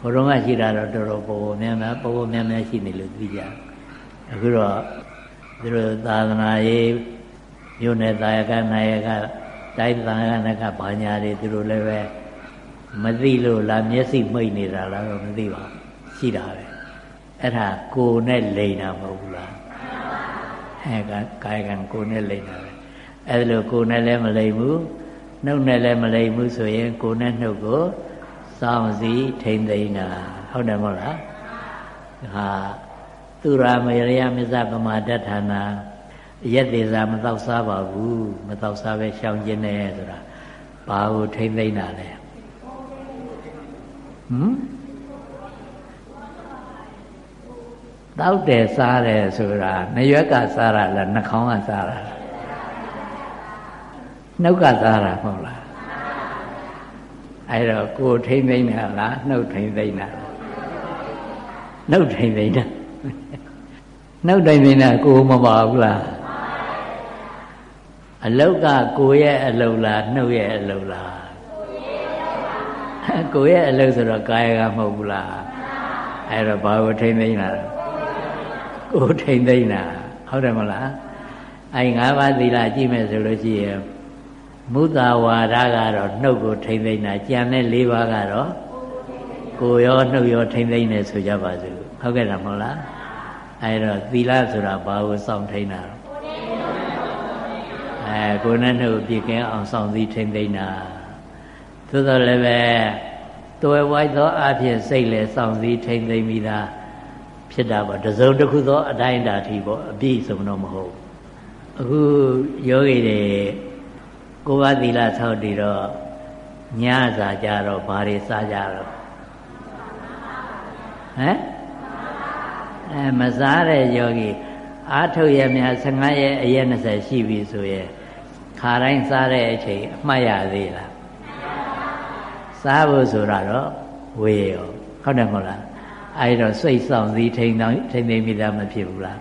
ဟိုတုန်းကရှိတာတော့တော်တော်ပေါ်ပေါ်များများပေါ်ပေါ်များများရှိနေလို့သိကြအခုတော့သူတို့သာသနာရေးမြို့နယ်တာယကနာယကတိုင်းသာယကနကဘာညာတွေသူတို့လည်းပဲမသိလို့လားမျက်စိမိတ်နေတာလားတော့မသိပါဘူးရှိတာပဲအဲ့ဒါကိုယ်နဲ့လိန်တာမဟုတ်ဘူးလားဟဲ့ကကာယကံကိုယ်နဲ့လိန်တာပဲအဲ့လိုကိုယ်နဲ့လည်းမလိန်ဘူး နှုတ်နဲ့လည်းမလိန်ဘူးဆိုရင်ကိုယ်နဲ့နှုတ်ကိုစောင့်စည်းထိမ့်သိမ့်တာဟုတ်တယ်မဟုတ်လားဟာသူရာမရယမစ္စပမာဒဋ္ဌာနာရက်သေးစာမတော့စားပါဘူးမတော့စားပဲရှောင်ကျင်တယ်ဆိုတာဘာကိုထိမ့်သိမ့်တာလဲဟမ်တောက်တယ်စားတယ်ဆိုတာနရွက်ကစားတာလားနှာခေါင်းကစားတာလား နှုတ်ကစားတာမဟုတ်လားအဲ့တော့ကိုထိမ့်သိမ့်တာလားနှုတ်ထိမ့်သိမ့်တာလားနှုတ်ထိမ့်သိမ့်တာနှုတ်ထိမ့်သိမ့်တာကိုမပါဘူးလားအလုတ်ကကိုရဲ့အလုတ်လားနှုတ်ရဲ့အလုတ်လားကိုရဲ့အလုတ်ဆိုတော့ကာယကမဟုတ်ဘူးလားအဲ့တော့ဘာကိုထိမ့်သိမ့်တာကိုထိမ့်သိမ့်တာဟုတ်တယ်မလားအဲ့ငါးပါးသီလကြည့်မယ်ဆိုလို့ရှိရင် မုသဝါဒကတော့နှုတ်ကိုထိမ့်သိမ့်တာကြံတဲ့၄ပါးကတော့ကိုရောနှုတ်ရောထိမ့်သိမ့်နေဆိုကြပါစို့ဟုတ်ကဲ့လားမဟုတ်လားအဲဒါသီလဆိုတာဘာကိုစောင့်ထိန်တာအဲကိုယ်နဲ့နှုတ်ပြည့်ကင်းအောင်စောင့်စည်းထိန်သိမ့်တာသို့တော်လည်းပဲတွယ်ဝိုက်သောအဖြစ်စိတ်လည်းစောင့်စည်းထိန်သိမ့်မိတာဖြစ်တာပေါ့တစုံတစ်ခုသောအတိုင်းအတာထိပေါ့အပြည့်စုံတော့မဟုတ်အခုယောဂီတွေ ကိုယ်ပါသီလဆောက်တည်တော့ညစာကြတော့ဘာတွေစားကြတော့ဟမ်အဲမစားတဲ့ယောဂီအာထုတ်ရမြ15ရက်အရက်20ရှိပြီဆိုရင်ခါတိုင်းစားတဲ့အချိန်အမှတ်ရသေးလားစားဖို့ဆိုတာတော့ဝေရောဟုတ်တယ်မဟုတ်လားအဲဒီတော့စိတ်ဆောင်စည်းထိန်တော့ထိန်သိမ့်မိသားမဖြစ်ဘူးလား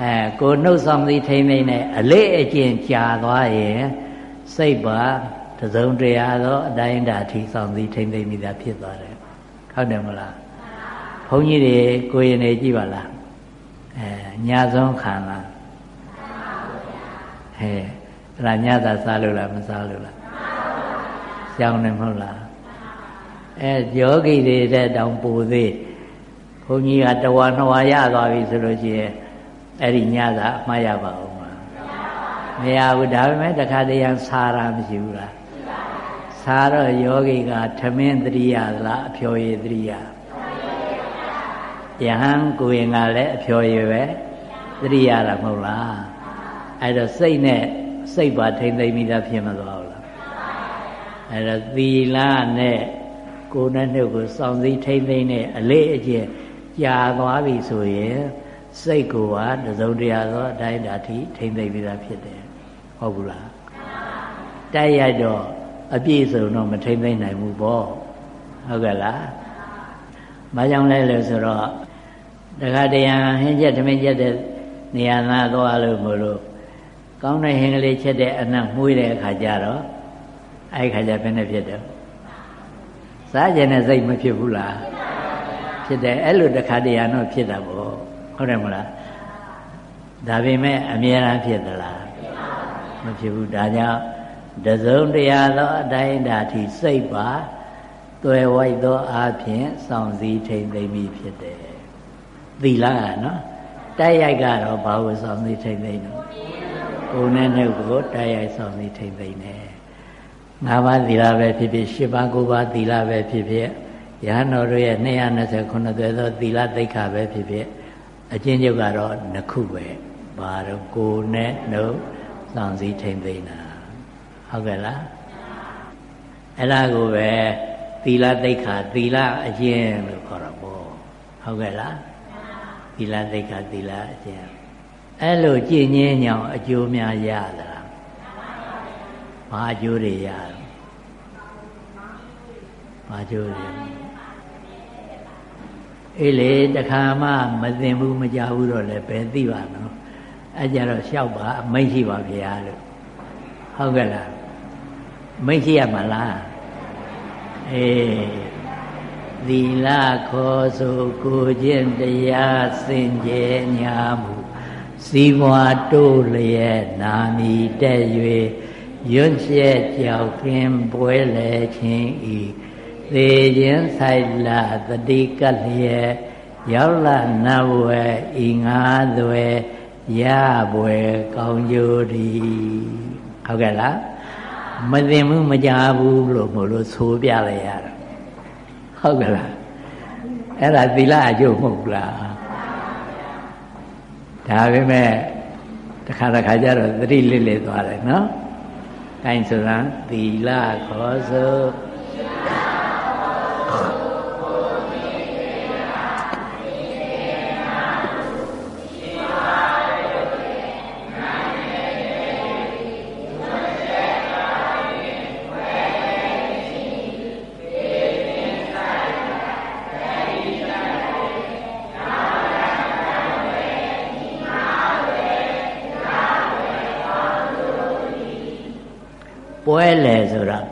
အဲကိုနှုတ်ဆောင်စည်းထိန်သိမ့်နဲ့အလေးအကျင့်ကြာသွားရင်စိတ်ပါတစုံတရာသောအတိုင်းအတာထိဆောင်စည်းထိန်သိမ့်မိသားဖြစ်သွားတယ်ဟုတ်တယ်မလားဘုန်းကြီးတွေကိုရင်နေကြည့်ပါလားအဲညာဆုံးခံလားဟဲ့အဲ့ဒါညသာစားလို့လားမစားလို့လားရှောင်းနေမဟုတ်လားအဲယောဂီတွေတဲ့တောင်ပူသေးဘုန်းကြီးကတဝါနှစ်ဝါရသွားပြီဆိုလို့ရှိရင် အဲ့ဒီညသာအမှားရပါဦးမမရဘူးဒါပေမဲ့တခါတည်းရန်စားတာမရှိဘူးလားစားတော့ယောဂီကထမင်းတရိယာလားအဖျော်ရည်တရိယာယဟန်ကိုရင်ကလည်းအဖျော်ရည်ပဲတရိယာတာမဟုတ်လားအဲ့တော့စိတ်နဲ့စိတ်ပါထိမ့်သိမ့်မိတာဖြစ်မသွားဘူးလားအဲ့တော့သီလနဲ့ကိုယ်နဲ့နှုတ်ကိုစောင့်စည်းထိမ့်သိမ့်နဲ့အလေးအကျင့်ကြာသွားပြီဆိုရင် စိတ်ကိုဟာတစုံတရာသောအတိုင်းဓာတိထိမ့်သိမ့်ပြီးသားဖြစ်တယ်ဟုတ်ဘူးလားတိုက်ရိုက်တော့အပြည့်စုံတော့မထိမ့်သိမ့်နိုင်ဘူးပေါ့ဟုတ်ကဲ့လားမကြောင်လဲလို့ဆိုတော့တခါတရံဟင်းချက်ထမင်းချက်တဲ့နေရာသားသွားလို့မလို့ကောင်းတဲ့ဟင်းကလေးချက်တဲ့အနံ့မှုေးတဲ့အခါကျတော့အဲ့ခါကျဘယ်နဲ့ဖြစ်တယ်စားကြတဲ့စိတ်မဖြစ်ဘူးလားဖြစ်တယ်အဲ့လိုတခါတရံတော့ဖြစ်တာပေါ့ ဟုတ်တယ်မလားဒါပေမဲ့အမြဲတမ်းဖြစ်သလားမဖြစ်ဘူးဒါကြောင့်တစုံတရာသောအတိုင်းဓာတိစိတ်ပါတွယ်ဝိုက်သောအားဖြင့်စောင့်စည်းထိန်သိမ့်ပြီးဖြစ်တယ်သီလကနော်တိုက်ရိုက်ကတော့ဘာလို့စောင့်စည်းထိန်သိမ့်နော်ကိုယ်နဲ့နှုတ်ကိုတိုက်ရိုက်စောင့်စည်းထိန်သိမ့်တယ်ငါးပါးသီလပဲဖြစ်ဖြစ်ရှစ်ပါးကိုးပါးသီလပဲဖြစ်ဖြစ်ရဟန်းတော်တို့ရဲ့229သွဲသောသီလသိက္ခာပဲဖြစ်ဖြစ် အချင်းချုပ်ကတော့နှစ်ခုပဲဘာတော့ကိုယ်နဲ့နှုတ်စောင့်စည်းထိန်သိမ့်တာဟုတ်ကဲ့လားအဲ့ဒါကိုပဲသီလသိက္ခာသီလအကျင့်လို့ခေါ်တာပေါ့ဟုတ်ကဲ့လားသီလသိက္ခာသီလအကျင့်အဲ့လိုကြည်ငင်းညောင်အကျိုးများရသလားဘာအကျိုးတွေရဘာအကျိုးတွေ အေးလေတခါမှမသိဘူးမကြဘူးတော့လည်းပဲသိပါနော်အဲ့ကြတော့လျှောက်ပါအမိတ်ရှိပါဗျာလို့ဟုတ်ကဲ့လားမိတ်ရှိရမှာလားအေးသီလခေါ်ဆိုကိုခြင်းတရားစင်ကြယ်ညာမှုစီးပွားတိုးလျက်နာမီတက်၍ရွတ်ကျက်ကြောက်ကင်းပွဲလေခြင်းဤ သေခြင်းဆိုင်လာတတိကလျက်ရောက်လာနဝဲဤငါးသွဲရပွဲကောင်းကျိုးဒီဟုတ်ကဲ့လားမသိဘူးမကြဘူးလို့မို့လို့ဆိုပြလိုက်ရတာဟုတ်ကဲ့လားအဲ့ဒါသီလအကျိုးမဟုတ်လားဒါပေမဲ့တစ်ခါတစ်ခါကျတော့သတိလစ်လစ်သွားတယ်နော်။အဲဆိုရင်သီလခေါ်ဆို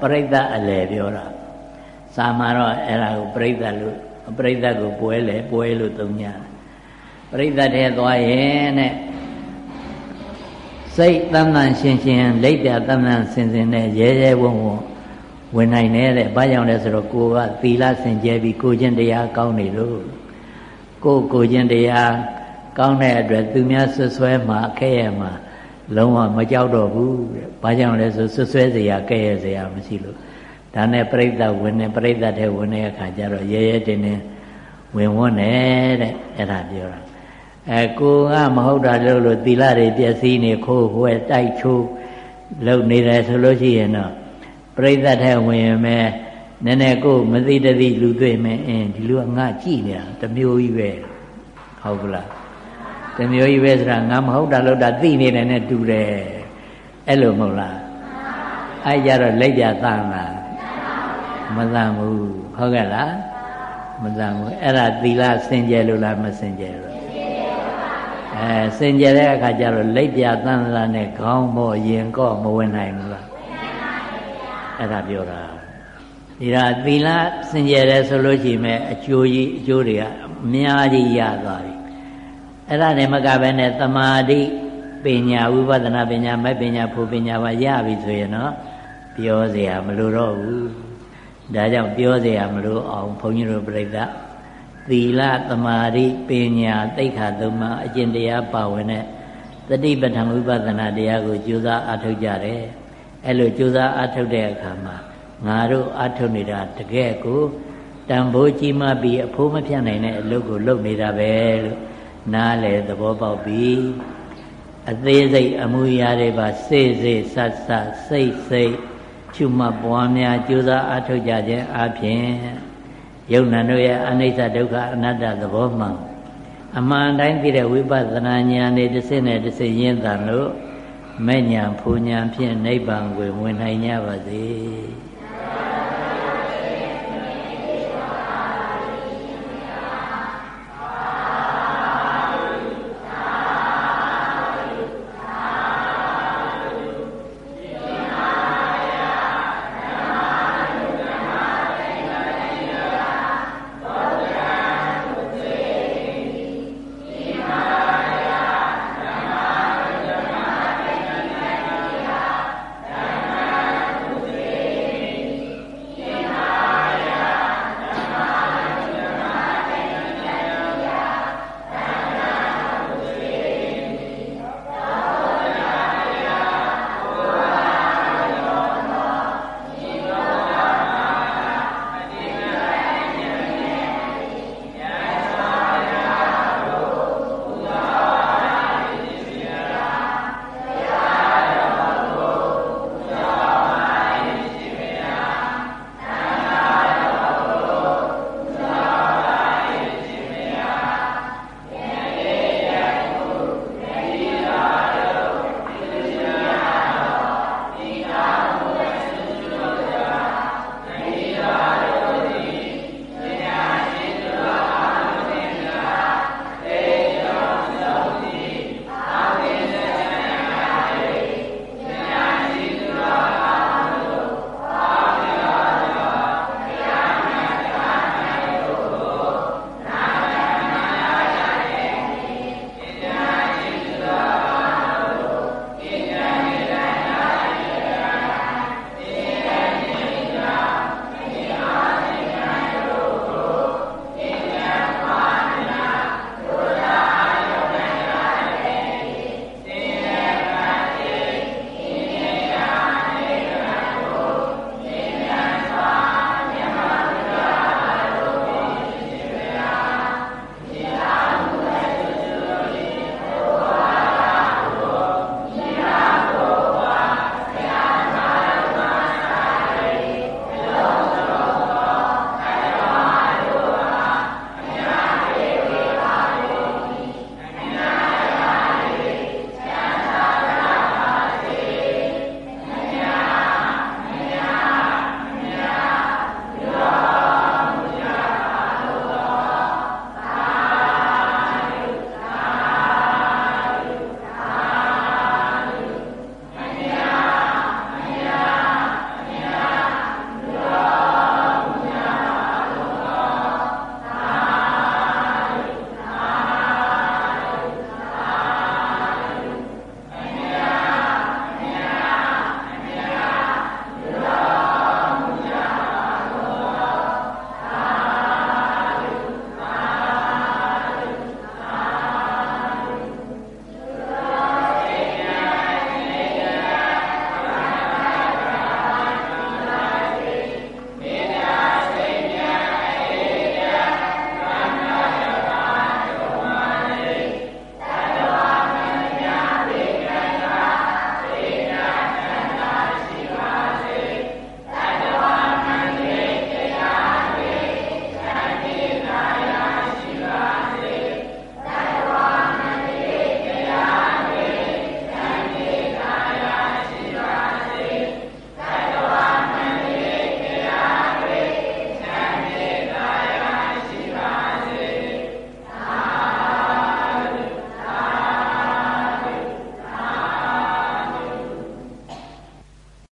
ပြိဿအလယ်ပြောတာစာမှာတော့အဲ့ဒါကိုပြိဿလို့ပြိဿကိုပွဲလေပွဲလို့သုံးကြတယ်ပြိဿတဲ့သွားရင်တဲ့စိတ်တမ်းတန်ရှင်းရှင်းလိပ်ပြတမ်းတန်စင်စင်နဲ့ရဲရဲဝုံဝုံဝင်နိုင်တဲ့ဘာကြောင့်လဲဆိုတော့ကိုကသီလစင်ကြဲပြီးကိုချင်းတရားကောင်းနေလို့ကိုကိုချင်းတရားကောင်းတဲ့အတွက်သူများဆွဆွဲမှာခဲ့ရမှာ လုံးဝမကြောက်တော့ဘူးတဲ့။ဘာကြောင့်လဲဆိုဆွဆွဲစရာကဲ့ရဲ့စရာမရှိလို့ဒါနဲ့ပြိဿဝင်နေပြိဿတဲ့ဝင်တဲ့အခါကျတော့ရဲရဲတင်းတင်းဝင်ဝန်းနေတဲ့အဲ့ဒါပြောတာအဲကိုကမဟုတ်တာလို့လို့သီလတွေပျက်စီးနေခိုးဝဲတိုက်ချိုးလုံနေတယ်ဆိုလို့ရှိရင်တော့ပြိဿတ်ထဲဝင်ရင်ပဲနည်းနည်းကိုမသိတသိလူတွေ့မယ်အင်းဒီလူကငါကြည့်နေတာတမျိုးကြီးပဲဟုတ်ကလား တမျိုးကြီးပဲဆိုတာငါမဟုတ်တာလို့တာသိနေတယ်နဲ့တူတယ်အဲ့လိုမဟုတ်လားအဲ့ကြတော့လက်ပြသမ်းလားမသမ်းဘူးဟုတ်ကဲ့လားမသမ်းဘူးအဲ့ဒါသီလစင်ကြယ်လို့လားမစင်ကြယ်လို့အဲစင်ကြယ်တဲ့အခါကျတော့လက်ပြသမ်းလာနဲ့ခေါင်းမော့ရင်ကော့မဝင်နိုင်ဘူးလားအဲ့ဒါပြောတာဒီတော့သီလစင်ကြယ်တယ်ဆိုလို့ရှိရင်အကျိုးကြီးအကျိုးတွေကအများကြီးရသွားပြီ အဲ့ဒါနဲ့မကပဲနဲ့တမာတိပညာဝိပဿနာပညာမဲ့ပညာဖို့ပညာပါရပြီဆိုရင်တော့ပြောเสียမလိုတော့ဘူးဒါကြောင့်ပြောเสียမလိုအောင်ဘုန်းကြီးတို့ပြိဿသီလတမာတိပညာသိက္ခာသုံးပါးအကျင့်တရားပါဝင်တဲ့တတိပဋ္ဌာန်ဝိပဿနာတရားကိုကြိုးစားအားထုတ်ကြတယ်အဲ့လိုကြိုးစားအားထုတ်တဲ့အခါမှာငါတို့အားထုတ်နေတာတကယ်ကိုတန်ဖိုးကြီးမှပြီးအဖိုးမဖြတ်နိုင်တဲ့အလုပ်ကိုလုပ်နေတာပဲလို့ နားလေသဘောပေါက်ပြီအသေးစိတ်အမှုရာတွေပါစေ့စေ့ဆတ်ဆတ်စိတ်စိတ်ချွတ်မှပွားများကြိုးစားအားထုတ်ကြခြင်းအပြင်ယုံနာတို့ရဲ့အနိစ္စဒုက္ခအနတ္တသဘောမှန်အမှန်တိုင်းသိတဲ့ဝိပဿနာဉာဏ်နဲ့တစ်စင်းနဲ့တစ်စင်းရင်းတန်လို့မဲ့ညာဖူညာဖြင့်နိဗ္ဗာန်ကိုဝင်နိုင်ကြပါစေ